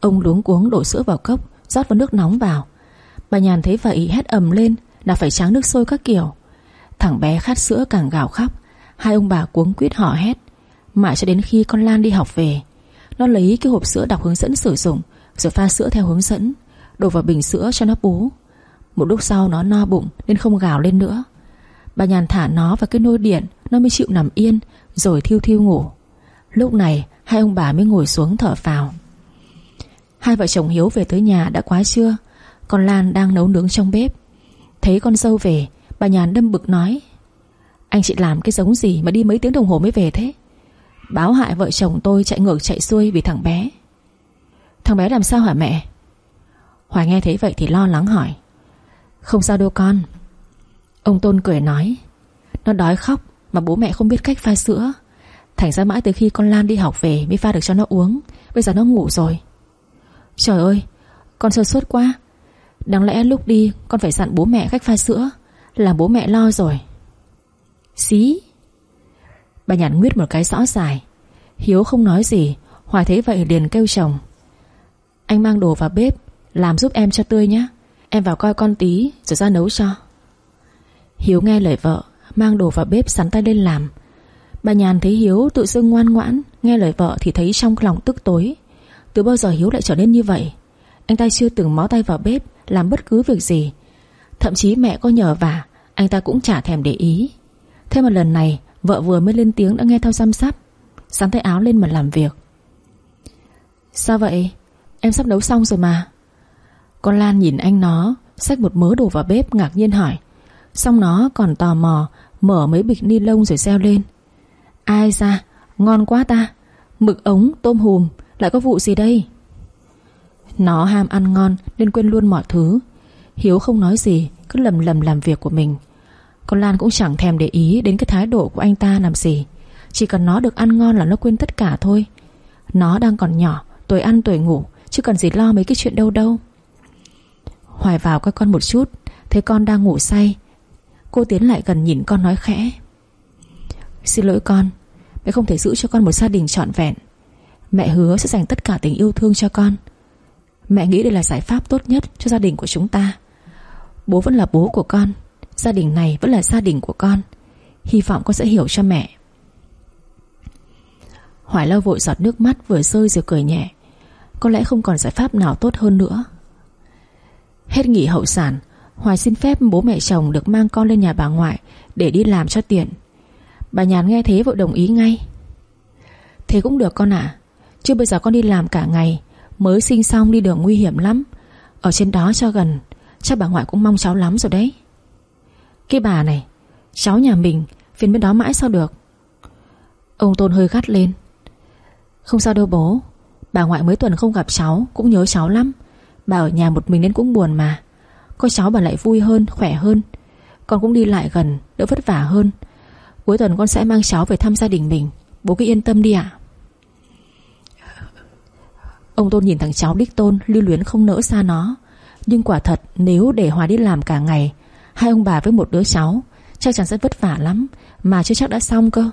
Ông luống cuống đổ sữa vào cốc, rót vào nước nóng vào. Bà nhàn thấy vậy, hét ầm lên, Là phải tráng nước sôi các kiểu. Thằng bé khát sữa càng gào khóc, Hai ông bà cuống quýt họ hét, Mãi cho đến khi con Lan đi học về. Nó lấy cái hộp sữa đọc hướng dẫn sử dụng, Rồi pha sữa theo hướng dẫn, Đổ vào bình sữa cho nó bú. Một lúc sau nó no bụng nên không gào lên nữa. Bà nhàn thả nó vào cái nôi điện, Nó mới chịu nằm yên, Rồi thiêu thiêu ngủ. Lúc này, hai ông bà mới ngồi xuống thở phào. Hai vợ chồng Hiếu về tới nhà đã quá trưa còn Lan đang nấu nướng trong bếp. Thấy con dâu về, Bà nhàn đâm bực nói, Anh chị làm cái giống gì mà đi mấy tiếng đồng hồ mới về thế? Báo hại vợ chồng tôi chạy ngược chạy xuôi vì thằng bé. Thằng bé làm sao hả mẹ? Hoài nghe thấy vậy thì lo lắng hỏi, Không sao đâu con. Ông Tôn cười nói, Nó đói khóc mà bố mẹ không biết cách pha sữa. Thành ra mãi từ khi con Lan đi học về Mới pha được cho nó uống, Bây giờ nó ngủ rồi. Trời ơi, Con sơ suốt quá. Đáng lẽ lúc đi, con phải dặn bố mẹ cách pha sữa. Làm bố mẹ lo rồi. Xí. Bà nhàn nguyết một cái rõ dài. Hiếu không nói gì Hoài thấy vậy liền kêu chồng. Anh mang đồ vào bếp, Làm giúp em cho tươi nhé. Em vào coi con tí, rồi ra nấu cho. Hiếu nghe lời vợ, Mang đồ vào bếp sắn tay lên làm. Bà nhàn thấy Hiếu tự dưng ngoan ngoãn, Nghe lời vợ thì thấy trong lòng tức tối. Từ bao giờ Hiếu lại trở nên như vậy? Anh ta chưa từng mó tay vào bếp làm bất cứ việc gì. Thậm chí mẹ có nhờ vả, Anh ta cũng chả thèm để ý. Thế mà lần này, Vợ vừa mới lên tiếng đã nghe theo xăm sắp sáng tay áo lên mà làm việc. Sao vậy? Em sắp nấu xong rồi mà. Con Lan nhìn anh nó, Xách một mớ đồ vào bếp, ngạc nhiên hỏi. Xong nó còn tò mò, Mở mấy bịch ni lông rồi xeo lên. Ai ra, Ngon quá ta. Mực ống, tôm hùm, Lại có vụ gì đây? Nó ham ăn ngon Nên quên luôn mọi thứ. Hiếu không nói gì, Cứ lầm lầm làm việc của mình. Con Lan cũng chẳng thèm để ý Đến cái thái độ của anh ta làm gì. Chỉ cần nó được ăn ngon là nó quên tất cả thôi. Nó đang còn nhỏ, Tuổi ăn tuổi ngủ, Chứ cần gì lo mấy cái chuyện đâu đâu. Hoài vào coi con một chút, Thấy con đang ngủ say. Cô tiến lại gần nhìn con nói khẽ. Xin lỗi con, Mẹ không thể giữ cho con một gia đình trọn vẹn. Mẹ hứa sẽ dành tất cả tình yêu thương cho con. Mẹ nghĩ đây là giải pháp tốt nhất Cho gia đình của chúng ta. Bố vẫn là bố của con. Gia đình này vẫn là gia đình của con. Hy vọng con sẽ hiểu cho mẹ. Hoài lau vội giọt nước mắt vừa rơi rồi cười nhẹ. Có lẽ không còn giải pháp nào tốt hơn nữa. Hết nghỉ hậu sản, Hoài xin phép bố mẹ chồng được mang con lên nhà bà ngoại Để đi làm cho tiện. Bà Nhàn nghe thế vội đồng ý ngay. Thế cũng được con ạ. À. chưa bây giờ con đi làm cả ngày. Mới sinh xong đi đường nguy hiểm lắm. Ở trên đó cho gần Chắc bà ngoại cũng mong cháu lắm rồi đấy. Cái bà này Cháu nhà mình phiền bên đó mãi sao được? Ông Tôn hơi gắt lên. Không sao đâu bố Bà ngoại mấy tuần không gặp cháu Cũng nhớ cháu lắm. Bà ở nhà một mình nên cũng buồn mà. Có cháu bà lại vui hơn, khỏe hơn. Con cũng đi lại gần, đỡ vất vả hơn. Cuối tuần con sẽ mang cháu về thăm gia đình mình. Bố cứ yên tâm đi ạ. Ông Tôn nhìn thằng cháu đích tôn, Lưu luyến không nỡ xa nó. Nhưng quả thật, nếu để Hòa đi làm cả ngày, Hai ông bà với một đứa cháu, Chắc chắn sẽ vất vả lắm, Mà chưa chắc đã xong cơ.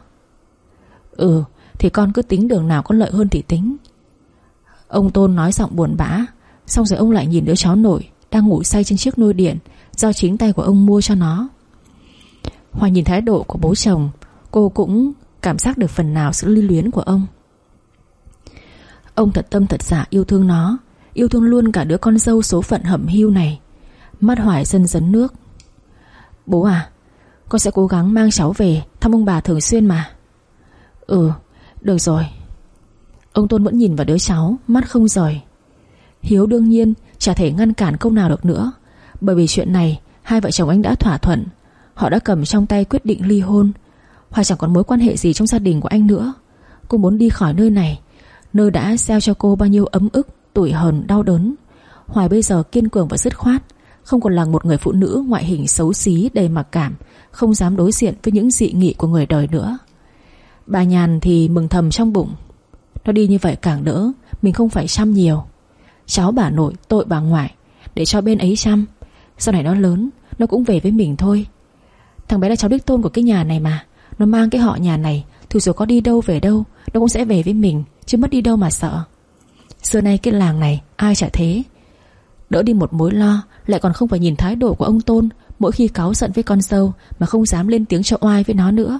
Ừ thì con cứ tính đường nào có lợi hơn thì tính. Ông Tôn nói giọng buồn bã, Xong rồi ông lại nhìn đứa cháu nội Đang ngủ say trên chiếc nôi điện Do chính tay của ông mua cho nó. Hòa nhìn thái độ của bố chồng, Cô cũng cảm giác được phần nào sự lưu luyến của ông. Ông thật tâm thật giả yêu thương nó, Yêu thương luôn cả đứa con dâu số phận hẩm hiu này. Mắt hoài dân dấn nước. Bố à Con sẽ cố gắng mang cháu về Thăm ông bà thường xuyên mà. Ừ được rồi. Ông Tôn vẫn nhìn vào đứa cháu, Mắt không rời. Hiếu đương nhiên chả thể ngăn cản câu nào được nữa, Bởi vì chuyện này Hai vợ chồng anh đã thỏa thuận, Họ đã cầm trong tay quyết định ly hôn. Hoài chẳng còn mối quan hệ gì trong gia đình của anh nữa. Cô muốn đi khỏi nơi này Nơi đã gieo cho cô bao nhiêu ấm ức Tủi hờn, đau đớn. Hoài bây giờ kiên cường và dứt khoát. Không còn là một người phụ nữ ngoại hình xấu xí Đầy mặc cảm Không dám đối diện với những dị nghị của người đời nữa. Bà Nhàn thì mừng thầm trong bụng. Nó đi như vậy càng đỡ Mình không phải chăm nhiều. Cháu bà nội tội bà ngoại Để cho bên ấy chăm. Sau này nó lớn Nó cũng về với mình thôi. Thằng bé là cháu đích tôn của cái nhà này mà. Nó mang cái họ nhà này Thì dù có đi đâu về đâu Nó cũng sẽ về với mình. Chứ mất đi đâu mà sợ. Xưa nay cái làng này, ai chả thế. Đỡ đi một mối lo, Lại còn không phải nhìn thái độ của ông Tôn, Mỗi khi cáu giận với con dâu Mà không dám lên tiếng cho oai với nó nữa.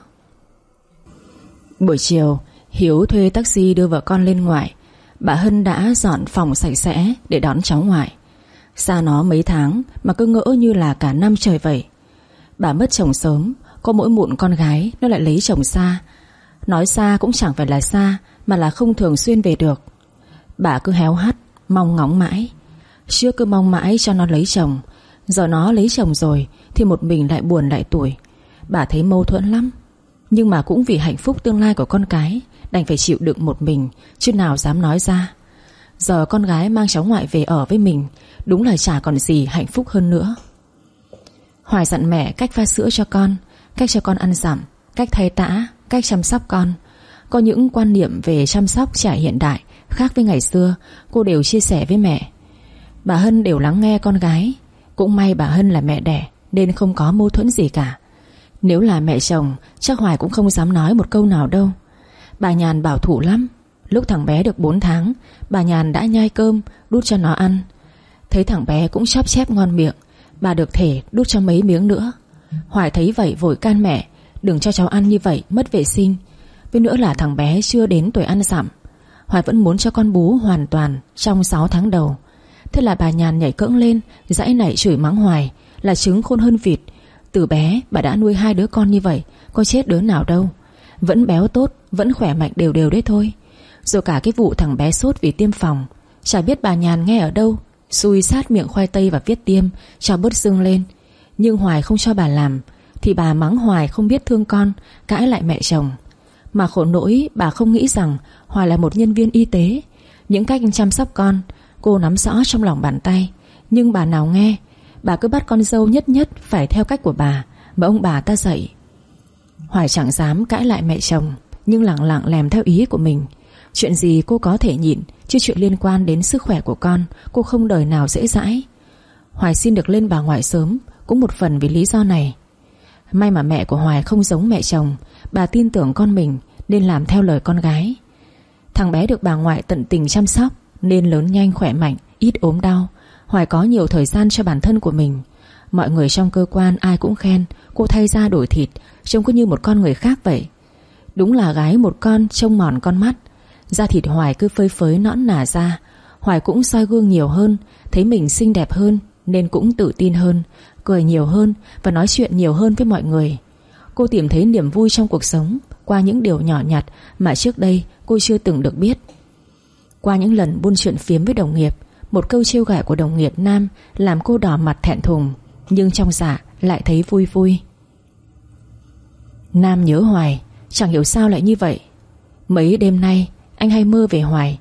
Buổi chiều, Hiếu thuê taxi đưa vợ con lên ngoại. Bà Hân đã dọn phòng sạch sẽ Để đón cháu ngoại. Xa nó mấy tháng Mà cứ ngỡ như là cả năm trời vậy. Bà mất chồng sớm, Có mỗi mụn con gái Nó lại lấy chồng xa. Nói xa cũng chẳng phải là xa mà là không thường xuyên về được. Bà cứ héo hắt, Mong ngóng mãi. Trước cứ mong mãi cho nó lấy chồng. Giờ nó lấy chồng rồi Thì một mình lại buồn lại tuổi Bà thấy mâu thuẫn lắm. Nhưng mà cũng vì hạnh phúc tương lai của con cái, Đành phải chịu đựng một mình, Chứ nào dám nói ra. Giờ con gái mang cháu ngoại về ở với mình, Đúng là chả còn gì hạnh phúc hơn nữa. Hoài dặn mẹ cách pha sữa cho con, Cách cho con ăn dặm, Cách thay tã, Cách chăm sóc con. Có những quan niệm về chăm sóc trẻ hiện đại, Khác với ngày xưa, Cô đều chia sẻ với mẹ. Bà Hân đều lắng nghe con gái. Cũng may bà Hân là mẹ đẻ, Nên không có mâu thuẫn gì cả. Nếu là mẹ chồng, Chắc Hoài cũng không dám nói một câu nào đâu. Bà Nhàn bảo thủ lắm. Lúc thằng bé được 4 tháng, Bà Nhàn đã nhai cơm, Đút cho nó ăn. Thấy thằng bé cũng chóp chép ngon miệng, Bà được thể đút cho mấy miếng nữa. Hoài thấy vậy vội can mẹ, Đừng cho cháu ăn như vậy, mất vệ sinh. Với nữa là thằng bé chưa đến tuổi ăn dặm, Hoài vẫn muốn cho con bú hoàn toàn Trong 6 tháng đầu. Thế là bà nhàn nhảy cưỡng lên, Dãy nảy chửi mắng Hoài Là trứng khôn hơn vịt. Từ bé, bà đã nuôi hai đứa con như vậy, Có chết đứa nào đâu. Vẫn béo tốt, Vẫn khỏe mạnh đều đều đấy thôi. Rồi cả cái vụ thằng bé sốt vì tiêm phòng, Chả biết bà nhàn nghe ở đâu. Xui sát miệng khoai tây và viết tiêm, Cho bớt xương lên. Nhưng Hoài không cho bà làm, Thì bà mắng Hoài không biết thương con, Cãi lại mẹ chồng. Mà khổ nỗi, bà không nghĩ rằng Hoài là một nhân viên y tế. Những cách chăm sóc con, Cô nắm rõ trong lòng bàn tay. Nhưng bà nào nghe, Bà cứ bắt con dâu nhất nhất phải theo cách của bà. Mà ông bà ta dạy. Hoài chẳng dám cãi lại mẹ chồng, Nhưng lặng lặng làm theo ý của mình. Chuyện gì cô có thể nhịn, Chứ chuyện liên quan đến sức khỏe của con, Cô không đời nào dễ dãi. Hoài xin được lên bà ngoại sớm, Cũng một phần vì lý do này. May mà mẹ của Hoài không giống mẹ chồng, Bà tin tưởng con mình Nên làm theo lời con gái. Thằng bé được bà ngoại tận tình chăm sóc Nên lớn nhanh khỏe mạnh, Ít ốm đau. Hoài có nhiều thời gian cho bản thân của mình. Mọi người trong cơ quan ai cũng khen, Cô thay da đổi thịt, Trông cứ như một con người khác vậy. Đúng là gái một con trông mòn con mắt. Da thịt Hoài cứ phơi phới nõn nả ra. Hoài cũng soi gương nhiều hơn, Thấy mình xinh đẹp hơn Nên cũng tự tin hơn. Cười nhiều hơn và nói chuyện nhiều hơn với mọi người. Cô tìm thấy niềm vui trong cuộc sống Qua những điều nhỏ nhặt Mà trước đây cô chưa từng được biết. Qua những lần buôn chuyện phiếm với đồng nghiệp, Một câu trêu gại của đồng nghiệp nam Làm cô đỏ mặt thẹn thùng, Nhưng trong dạ lại thấy vui vui. Nam nhớ hoài, Chẳng hiểu sao lại như vậy. Mấy đêm nay, anh hay mơ về Hoài.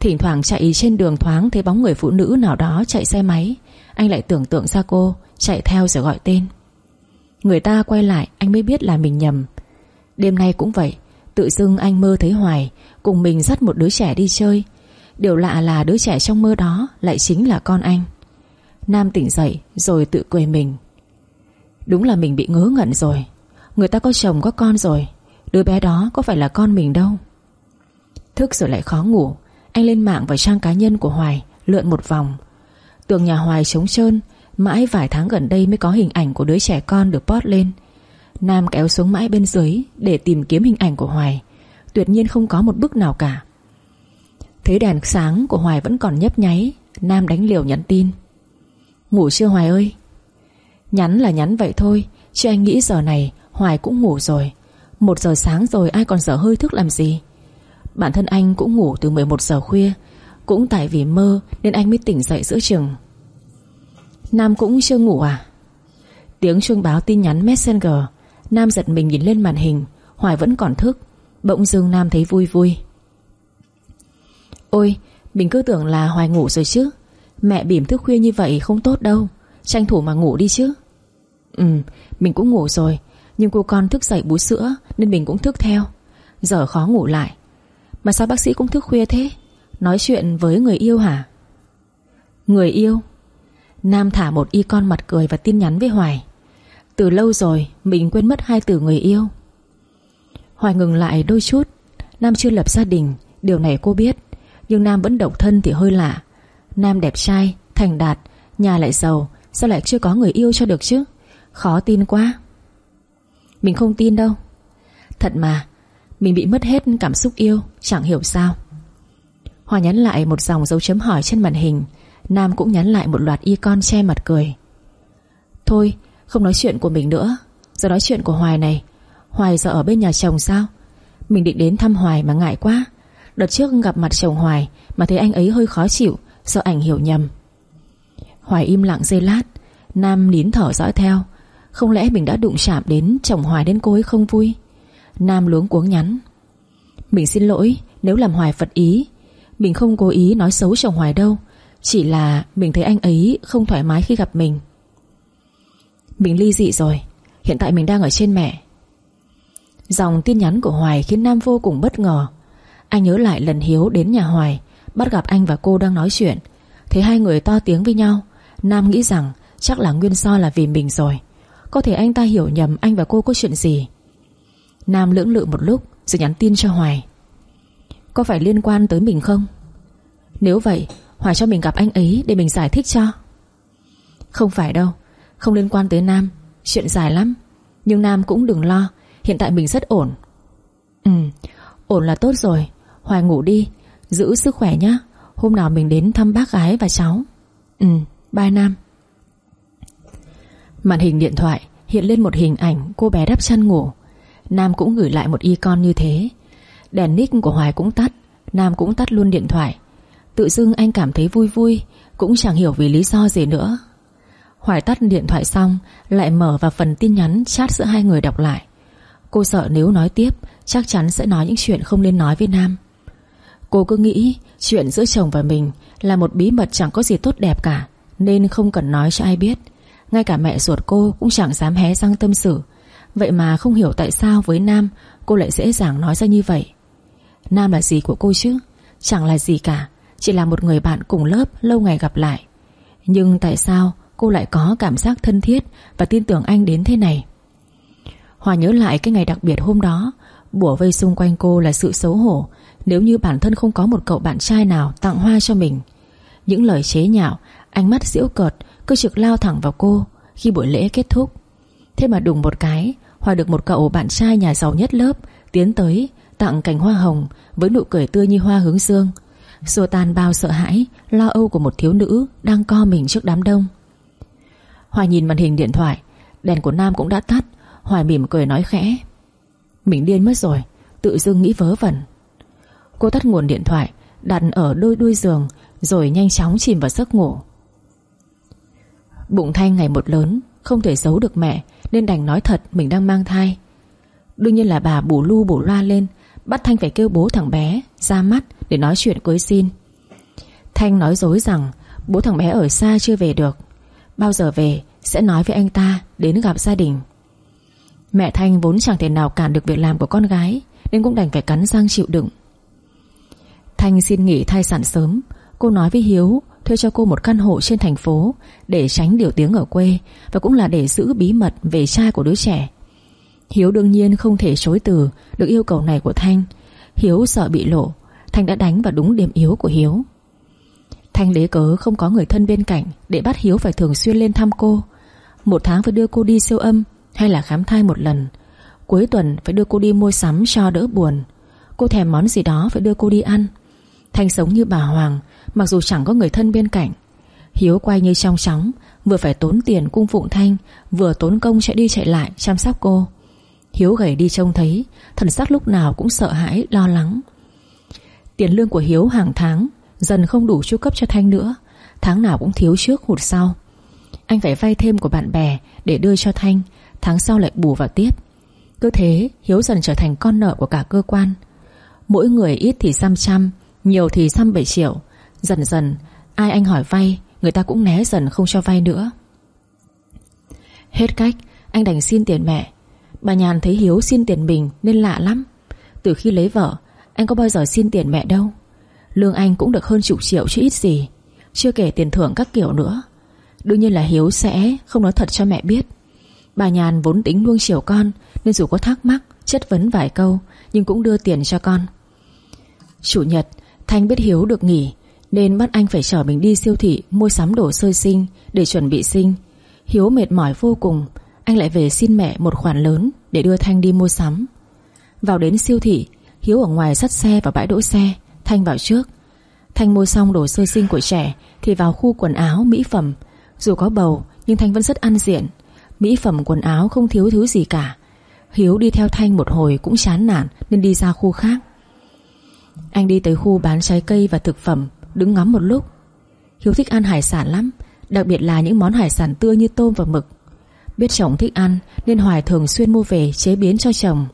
Thỉnh thoảng chạy trên đường thoáng Thấy bóng người phụ nữ nào đó chạy xe máy. Anh lại tưởng tượng ra cô Chạy theo rồi gọi tên. Người ta quay lại, anh mới biết là mình nhầm. Đêm nay cũng vậy, Tự dưng anh mơ thấy Hoài Cùng mình dắt một đứa trẻ đi chơi. Điều lạ là đứa trẻ trong mơ đó Lại chính là con anh. Nam tỉnh dậy rồi tự cười mình. Đúng là mình bị ngớ ngẩn rồi. Người ta có chồng, có con rồi. Đứa bé đó có phải là con mình đâu. Thức rồi lại khó ngủ, Anh lên mạng vào trang cá nhân của Hoài Lượn một vòng. Tường nhà Hoài trống trơn Mãi vài tháng gần đây mới có hình ảnh của đứa trẻ con được post lên. Nam kéo xuống mãi bên dưới Để tìm kiếm hình ảnh của Hoài. Tuyệt nhiên không có một bức nào cả. Thấy đèn sáng của Hoài vẫn còn nhấp nháy, Nam đánh liều nhắn tin. Ngủ chưa Hoài ơi? Nhắn là nhắn vậy thôi Chứ anh nghĩ giờ này Hoài cũng ngủ rồi. Một giờ sáng rồi ai còn dở hơi thức làm gì? Bản thân anh cũng ngủ từ 11 giờ khuya, Cũng tại vì mơ Nên anh mới tỉnh dậy giữa chừng. Nam cũng chưa ngủ à? Tiếng chuông báo tin nhắn Messenger. Nam giật mình nhìn lên màn hình. Hoài vẫn còn thức. Bỗng dưng Nam thấy vui vui. Ôi, Mình cứ tưởng là Hoài ngủ rồi chứ. Mẹ bỉm thức khuya như vậy không tốt đâu. Tranh thủ mà ngủ đi chứ. Ừ mình cũng ngủ rồi. Nhưng cô con thức dậy bú sữa, Nên mình cũng thức theo. Giờ khó ngủ lại. Mà sao bác sĩ cũng thức khuya thế? Nói chuyện với người yêu hả? Người yêu? Nam thả một y con mặt cười và tin nhắn với Hoài. Từ lâu rồi Mình quên mất hai từ người yêu. Hoài ngừng lại đôi chút. Nam chưa lập gia đình Điều này cô biết. Nhưng Nam vẫn độc thân thì hơi lạ. Nam đẹp trai, thành đạt Nhà lại giàu Sao lại chưa có người yêu cho được chứ? Khó tin quá. Mình không tin đâu. Thật mà mình bị mất hết cảm xúc yêu Chẳng hiểu sao. Hòa nhắn lại một dòng dấu chấm hỏi trên màn hình. Nam cũng nhắn lại một loạt icon che mặt cười. Thôi, Không nói chuyện của mình nữa. Giờ nói chuyện của Hoài này. Hoài giờ ở bên nhà chồng sao? Mình định đến thăm Hoài mà ngại quá. Đợt trước gặp mặt chồng Hoài Mà thấy anh ấy hơi khó chịu, Sợ ảnh hiểu nhầm. Hoài im lặng giây lát. Nam nín thở dõi theo. Không lẽ mình đã đụng chạm đến Chồng Hoài đến cô ấy không vui? Nam luống cuống nhắn. Mình xin lỗi, nếu làm Hoài phật ý. Mình không cố ý nói xấu chồng Hoài đâu. Chỉ là mình thấy anh ấy Không thoải mái khi gặp mình. Mình ly dị rồi. Hiện tại mình đang ở trên mẹ. Dòng tin nhắn của Hoài khiến Nam vô cùng bất ngờ. Anh nhớ lại lần Hiếu đến nhà Hoài, Bắt gặp anh và cô đang nói chuyện. Thấy hai người to tiếng với nhau, Nam nghĩ rằng chắc là nguyên do là vì mình rồi. Có thể anh ta hiểu nhầm anh và cô có chuyện gì. Nam lưỡng lự một lúc Rồi nhắn tin cho Hoài. Có phải liên quan tới mình không? Nếu vậy Hoài cho mình gặp anh ấy để mình giải thích cho. Không phải đâu, Không liên quan tới Nam, Chuyện dài lắm. Nhưng Nam cũng đừng lo, Hiện tại mình rất ổn. Ừ ổn là tốt rồi. Hoài ngủ đi, Giữ sức khỏe nhé Hôm nào mình đến thăm bác gái và cháu. Ừ bye Nam. Màn hình điện thoại hiện lên một hình ảnh cô bé đắp chăn ngủ. Nam cũng gửi lại một icon như thế. Đèn nick của Hoài cũng tắt. Nam cũng tắt luôn điện thoại. Tự dưng anh cảm thấy vui vui, Cũng chẳng hiểu vì lý do gì nữa. Hoài tắt điện thoại xong, Lại mở vào phần tin nhắn chat giữa hai người đọc lại. Cô sợ nếu nói tiếp, Chắc chắn sẽ nói những chuyện không nên nói với Nam. Cô cứ nghĩ Chuyện giữa chồng và mình Là một bí mật chẳng có gì tốt đẹp cả, Nên không cần nói cho ai biết. Ngay cả mẹ ruột cô cũng chẳng dám hé răng tâm sự. Vậy mà không hiểu tại sao với Nam, Cô lại dễ dàng nói ra như vậy. Nam là gì của cô chứ? Chẳng là gì cả. Chỉ là một người bạn cùng lớp lâu ngày gặp lại. Nhưng tại sao cô lại có cảm giác thân thiết Và tin tưởng anh đến thế này? Hòa nhớ lại cái ngày đặc biệt hôm đó Bủa vây xung quanh cô là sự xấu hổ Nếu như bản thân không có một cậu bạn trai nào Tặng hoa cho mình. Những lời chế nhạo, Ánh mắt diễu cợt Cứ trực lao thẳng vào cô Khi buổi lễ kết thúc. Thế mà đùng một cái, Hòa được một cậu bạn trai nhà giàu nhất lớp Tiến tới tặng cành hoa hồng Với nụ cười tươi như hoa hướng dương. Xua tan bao sợ hãi, Lo âu của một thiếu nữ Đang co mình trước đám đông. Hoài nhìn màn hình điện thoại, Đèn của Nam cũng đã tắt. Hoài mỉm cười nói khẽ, Mình điên mất rồi, Tự dưng nghĩ vớ vẩn. Cô tắt nguồn điện thoại, Đặt ở đôi đuôi giường, Rồi nhanh chóng chìm vào giấc ngủ. Bụng Thanh ngày một lớn, Không thể giấu được mẹ, Nên đành nói thật mình đang mang thai. Đương nhiên là bà bù lu bù loa lên, Bắt Thanh phải kêu bố thằng bé Ra mắt để nói chuyện cưới xin. Thanh nói dối rằng, Bố thằng bé ở xa chưa về được. Bao giờ về, sẽ nói với anh ta Đến gặp gia đình. Mẹ Thanh vốn chẳng thể nào cản được việc làm của con gái, Nên cũng đành phải cắn răng chịu đựng. Thanh xin nghỉ thai sản sớm, Cô nói với Hiếu, Thuê cho cô một căn hộ trên thành phố Để tránh điều tiếng ở quê Và cũng là để giữ bí mật về cha của đứa trẻ. Hiếu đương nhiên không thể chối từ Được yêu cầu này của Thanh. Hiếu sợ bị lộ Thanh đã đánh vào đúng điểm yếu của Hiếu. Thanh lấy cớ không có người thân bên cạnh Để bắt Hiếu phải thường xuyên lên thăm cô. Một tháng phải đưa cô đi siêu âm Hay là khám thai một lần. Cuối tuần phải đưa cô đi mua sắm cho đỡ buồn. Cô thèm món gì đó phải đưa cô đi ăn. Thanh sống như bà Hoàng, Mặc dù chẳng có người thân bên cạnh. Hiếu quay như trong chóng Vừa phải tốn tiền cung phụng Thanh, Vừa tốn công chạy đi chạy lại chăm sóc cô. Hiếu gầy đi trông thấy, Thần sắc lúc nào cũng sợ hãi, lo lắng. Tiền lương của Hiếu hàng tháng, Dần không đủ chu cấp cho Thanh nữa. Tháng nào cũng thiếu trước hụt sau. Anh phải vay thêm của bạn bè Để đưa cho Thanh, Tháng sau lại bù vào tiếp. Cứ thế, Hiếu dần trở thành con nợ của cả cơ quan. Mỗi người ít thì xăm trăm, Nhiều thì xăm bảy triệu. Dần dần, ai anh hỏi vay, Người ta cũng né dần không cho vay nữa. Hết cách, Anh đành xin tiền mẹ. Bà Nhàn thấy Hiếu xin tiền mình nên lạ lắm. Từ khi lấy vợ anh có bao giờ xin tiền mẹ đâu. Lương anh cũng được hơn chục triệu chứ ít gì. Chưa kể tiền thưởng các kiểu nữa. Đương nhiên là Hiếu sẽ không nói thật cho mẹ biết. Bà Nhàn vốn tính nuông chiều con, Nên dù có thắc mắc, Chất vấn vài câu, Nhưng cũng đưa tiền cho con. Chủ nhật, Thanh biết Hiếu được nghỉ, Nên bắt anh phải chở mình đi siêu thị Mua sắm đồ sơ sinh Để chuẩn bị sinh. Hiếu mệt mỏi vô cùng, Anh lại về xin mẹ một khoản lớn Để đưa Thanh đi mua sắm. Vào đến siêu thị Hiếu ở ngoài sắt xe vào bãi đỗ xe. Thanh vào trước. Thanh mua xong đồ sơ sinh của trẻ Thì vào khu quần áo, mỹ phẩm. Dù có bầu nhưng Thanh vẫn rất ăn diện. Mỹ phẩm quần áo không thiếu thứ gì cả. Hiếu đi theo Thanh một hồi cũng chán nản Nên đi ra khu khác. Anh đi tới khu bán trái cây và thực phẩm Đứng ngắm một lúc. Hiếu thích ăn hải sản lắm Đặc biệt là những món hải sản tươi như tôm và mực. Biết chồng thích ăn Nên Hoài thường xuyên mua về chế biến cho chồng.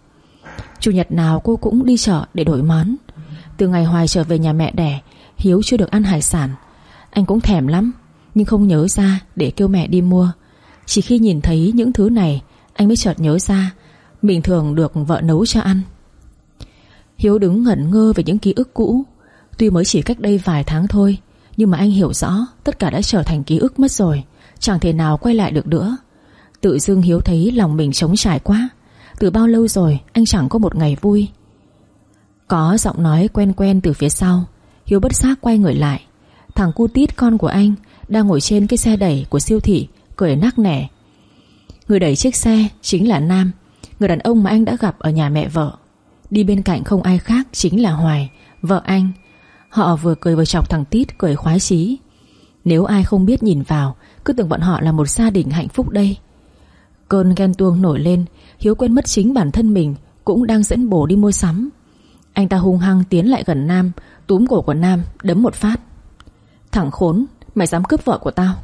Chủ nhật nào cô cũng đi chợ để đổi món. Từ ngày Hoài trở về nhà mẹ đẻ, Hiếu chưa được ăn hải sản. Anh cũng thèm lắm, Nhưng không nhớ ra để kêu mẹ đi mua. Chỉ khi nhìn thấy những thứ này, Anh mới chợt nhớ ra, Mình thường được vợ nấu cho ăn. Hiếu đứng ngẩn ngơ về những ký ức cũ. Tuy mới chỉ cách đây vài tháng thôi, Nhưng mà anh hiểu rõ Tất cả đã trở thành ký ức mất rồi, Chẳng thể nào quay lại được nữa. Tự dưng Hiếu thấy lòng mình trống trải quá. Từ bao lâu rồi, anh chẳng có một ngày vui? Có giọng nói quen quen từ phía sau, Hiếu bất giác quay người lại. Thằng cu tít con của anh Đang ngồi trên cái xe đẩy của siêu thị, Cười nắc nẻ. Người đẩy chiếc xe chính là Nam, Người đàn ông mà anh đã gặp ở nhà mẹ vợ. Đi bên cạnh không ai khác Chính là Hoài, Vợ anh. Họ vừa cười vừa chọc thằng Tít cười khoái chí. Nếu ai không biết nhìn vào, Cứ tưởng bọn họ là một gia đình hạnh phúc đây. Cơn ghen tuông nổi lên, Hiếu quên mất chính bản thân mình, Cũng đang dẫn bồ đi mua sắm. Anh ta hung hăng tiến lại gần Nam, Túm cổ của Nam, đấm một phát. Thẳng khốn, Mày dám cướp vợ của tao.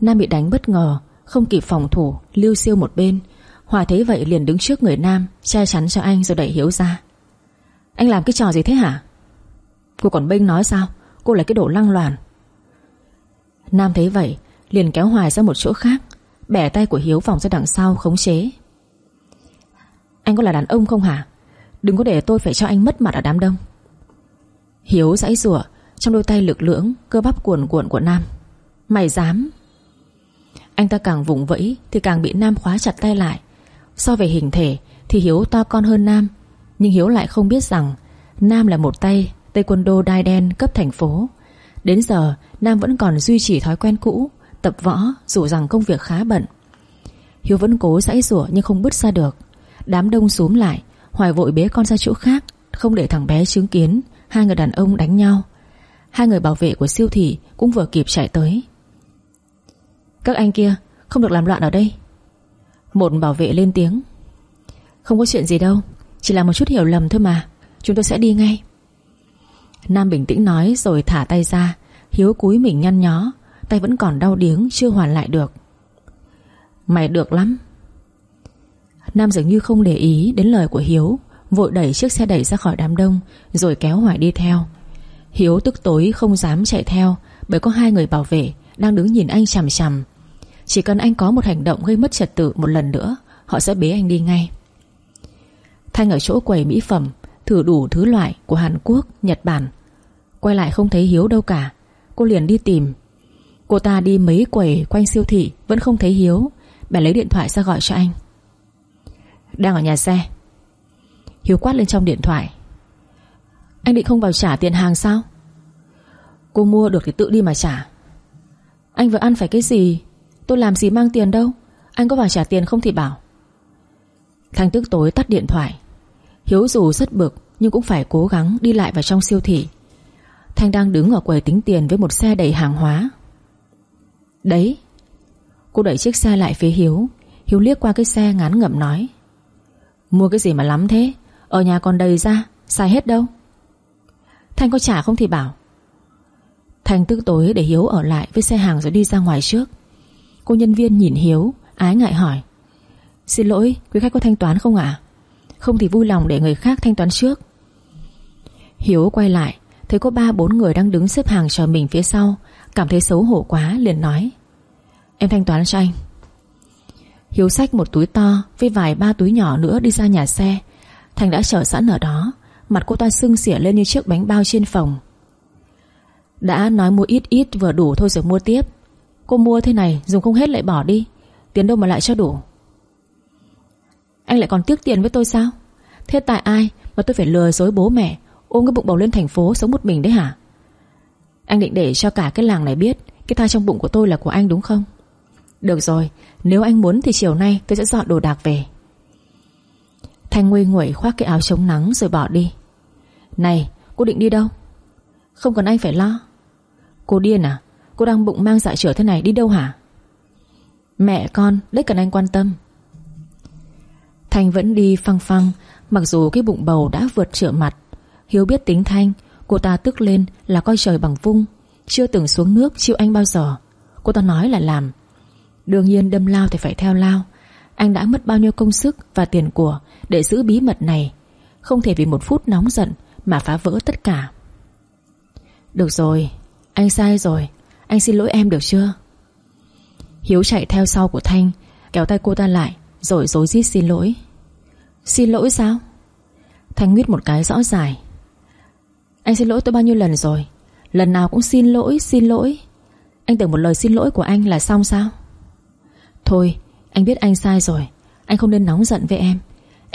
Nam bị đánh bất ngờ, Không kịp phòng thủ, Lưu siêu một bên. Hòa thấy vậy liền đứng trước người Nam, Che chắn cho anh rồi đẩy Hiếu ra. Anh làm cái trò gì thế hả? Cô còn bênh nói sao? Cô là cái đồ lăng loàn. Nam thấy vậy, liền kéo Hoài ra một chỗ khác. Bẻ tay của Hiếu vòng ra đằng sau khống chế. Anh có là đàn ông không hả? Đừng có để tôi phải cho anh mất mặt ở đám đông. Hiếu giãy rủa Trong đôi tay lực lưỡng, Cơ bắp cuồn cuộn của Nam. Mày dám? Anh ta càng vùng vẫy Thì càng bị Nam khóa chặt tay lại. So về hình thể Thì Hiếu to con hơn Nam, Nhưng Hiếu lại không biết rằng Nam là một tay Taekwondo đai đen cấp thành phố. Đến giờ, Nam vẫn còn duy trì thói quen cũ Tập võ, dù rằng công việc khá bận. Hiếu vẫn cố giãy rủa nhưng không bứt ra được. Đám đông xúm lại, Hoài vội bế con ra chỗ khác, Không để thằng bé chứng kiến, Hai người đàn ông đánh nhau. Hai người bảo vệ của siêu thị cũng vừa kịp chạy tới. Các anh kia, Không được làm loạn ở đây. Một bảo vệ lên tiếng. Không có chuyện gì đâu, Chỉ là một chút hiểu lầm thôi mà, Chúng tôi sẽ đi ngay. Nam bình tĩnh nói rồi thả tay ra, Hiếu cúi mình nhăn nhó. Tay vẫn còn đau điếng chưa hoàn lại được. Mày được lắm. Nam dường như không để ý đến lời của Hiếu Vội đẩy chiếc xe đẩy ra khỏi đám đông Rồi kéo Hoài đi theo. Hiếu tức tối không dám chạy theo Bởi có hai người bảo vệ Đang đứng nhìn anh chằm chằm. Chỉ cần anh có một hành động gây mất trật tự một lần nữa Họ sẽ bế anh đi ngay. Thanh ở chỗ quầy mỹ phẩm Thử đủ thứ loại của Hàn Quốc, Nhật Bản. Quay lại không thấy Hiếu đâu cả. Cô liền đi tìm Cô ta đi mấy quầy quanh siêu thị, Vẫn không thấy Hiếu. Bèn lấy điện thoại ra gọi cho anh. Đang ở nhà xe. Hiếu quát lên trong điện thoại. Anh định không vào trả tiền hàng sao? Cô mua được thì tự đi mà trả. Anh vừa ăn phải cái gì? Tôi làm gì mang tiền đâu? Anh có vào trả tiền không thì bảo. Thanh tức tối tắt điện thoại. Hiếu dù rất bực, Nhưng cũng phải cố gắng đi lại vào trong siêu thị. Thanh đang đứng ở quầy tính tiền Với một xe đầy hàng hóa. Đấy. Cô đẩy chiếc xe lại phía Hiếu. Hiếu liếc qua cái xe ngán ngẩm nói. Mua cái gì mà lắm thế? Ở nhà còn đầy ra, Xài hết đâu. Thanh có trả không thì bảo. Thanh tức tối để Hiếu ở lại với xe hàng rồi đi ra ngoài trước. Cô nhân viên nhìn Hiếu, Ái ngại hỏi. Xin lỗi, quý khách có thanh toán không ạ? Không thì vui lòng để người khác thanh toán trước. Hiếu quay lại, Thấy có ba bốn người đang đứng xếp hàng chờ mình phía sau. Cảm thấy xấu hổ quá, liền nói, Em thanh toán cho anh. Hiếu xách một túi to Với vài ba túi nhỏ nữa đi ra nhà xe. Thành đã chờ sẵn ở đó, Mặt cô ta sưng xỉa lên như chiếc bánh bao trên phòng. Đã nói mua ít ít vừa đủ thôi rồi mua tiếp. Cô mua thế này dùng không hết lại bỏ đi, Tiền đâu mà lại cho đủ. Anh lại còn tiếc tiền với tôi sao? Thế tại ai mà tôi phải lừa dối bố mẹ, Ôm cái bụng bầu lên thành phố sống một mình đấy hả? Anh định để cho cả cái làng này biết, Cái thai trong bụng của tôi là của anh đúng không? Được rồi, Nếu anh muốn thì chiều nay tôi sẽ dọn đồ đạc về. Thanh nguy nguẩy khoác cái áo chống nắng rồi bỏ đi. Này, cô định đi đâu? Không cần anh phải lo. Cô điên à? Cô đang bụng mang dạ chữa thế này đi đâu hả? Mẹ con đấy cần anh quan tâm. Thanh vẫn đi phăng phăng, Mặc dù cái bụng bầu đã vượt trở mặt. Hiếu biết tính Thanh Cô ta tức lên là coi trời bằng vung. Chưa từng xuống nước chịu anh bao giờ. Cô ta nói là làm. Đương nhiên đâm lao thì phải theo lao. Anh đã mất bao nhiêu công sức và tiền của Để giữ bí mật này. Không thể vì một phút nóng giận Mà phá vỡ tất cả. Được rồi, Anh sai rồi. Anh xin lỗi em được chưa? Hiếu chạy theo sau của Thanh, Kéo tay cô ta lại, Rồi dối rít xin lỗi. Xin lỗi sao? Thanh nguyết một cái rõ dài anh xin lỗi tôi bao nhiêu lần rồi? Lần nào cũng xin lỗi xin lỗi. Anh tưởng một lời xin lỗi của anh là xong sao? Thôi, anh biết anh sai rồi. Anh không nên nóng giận với em.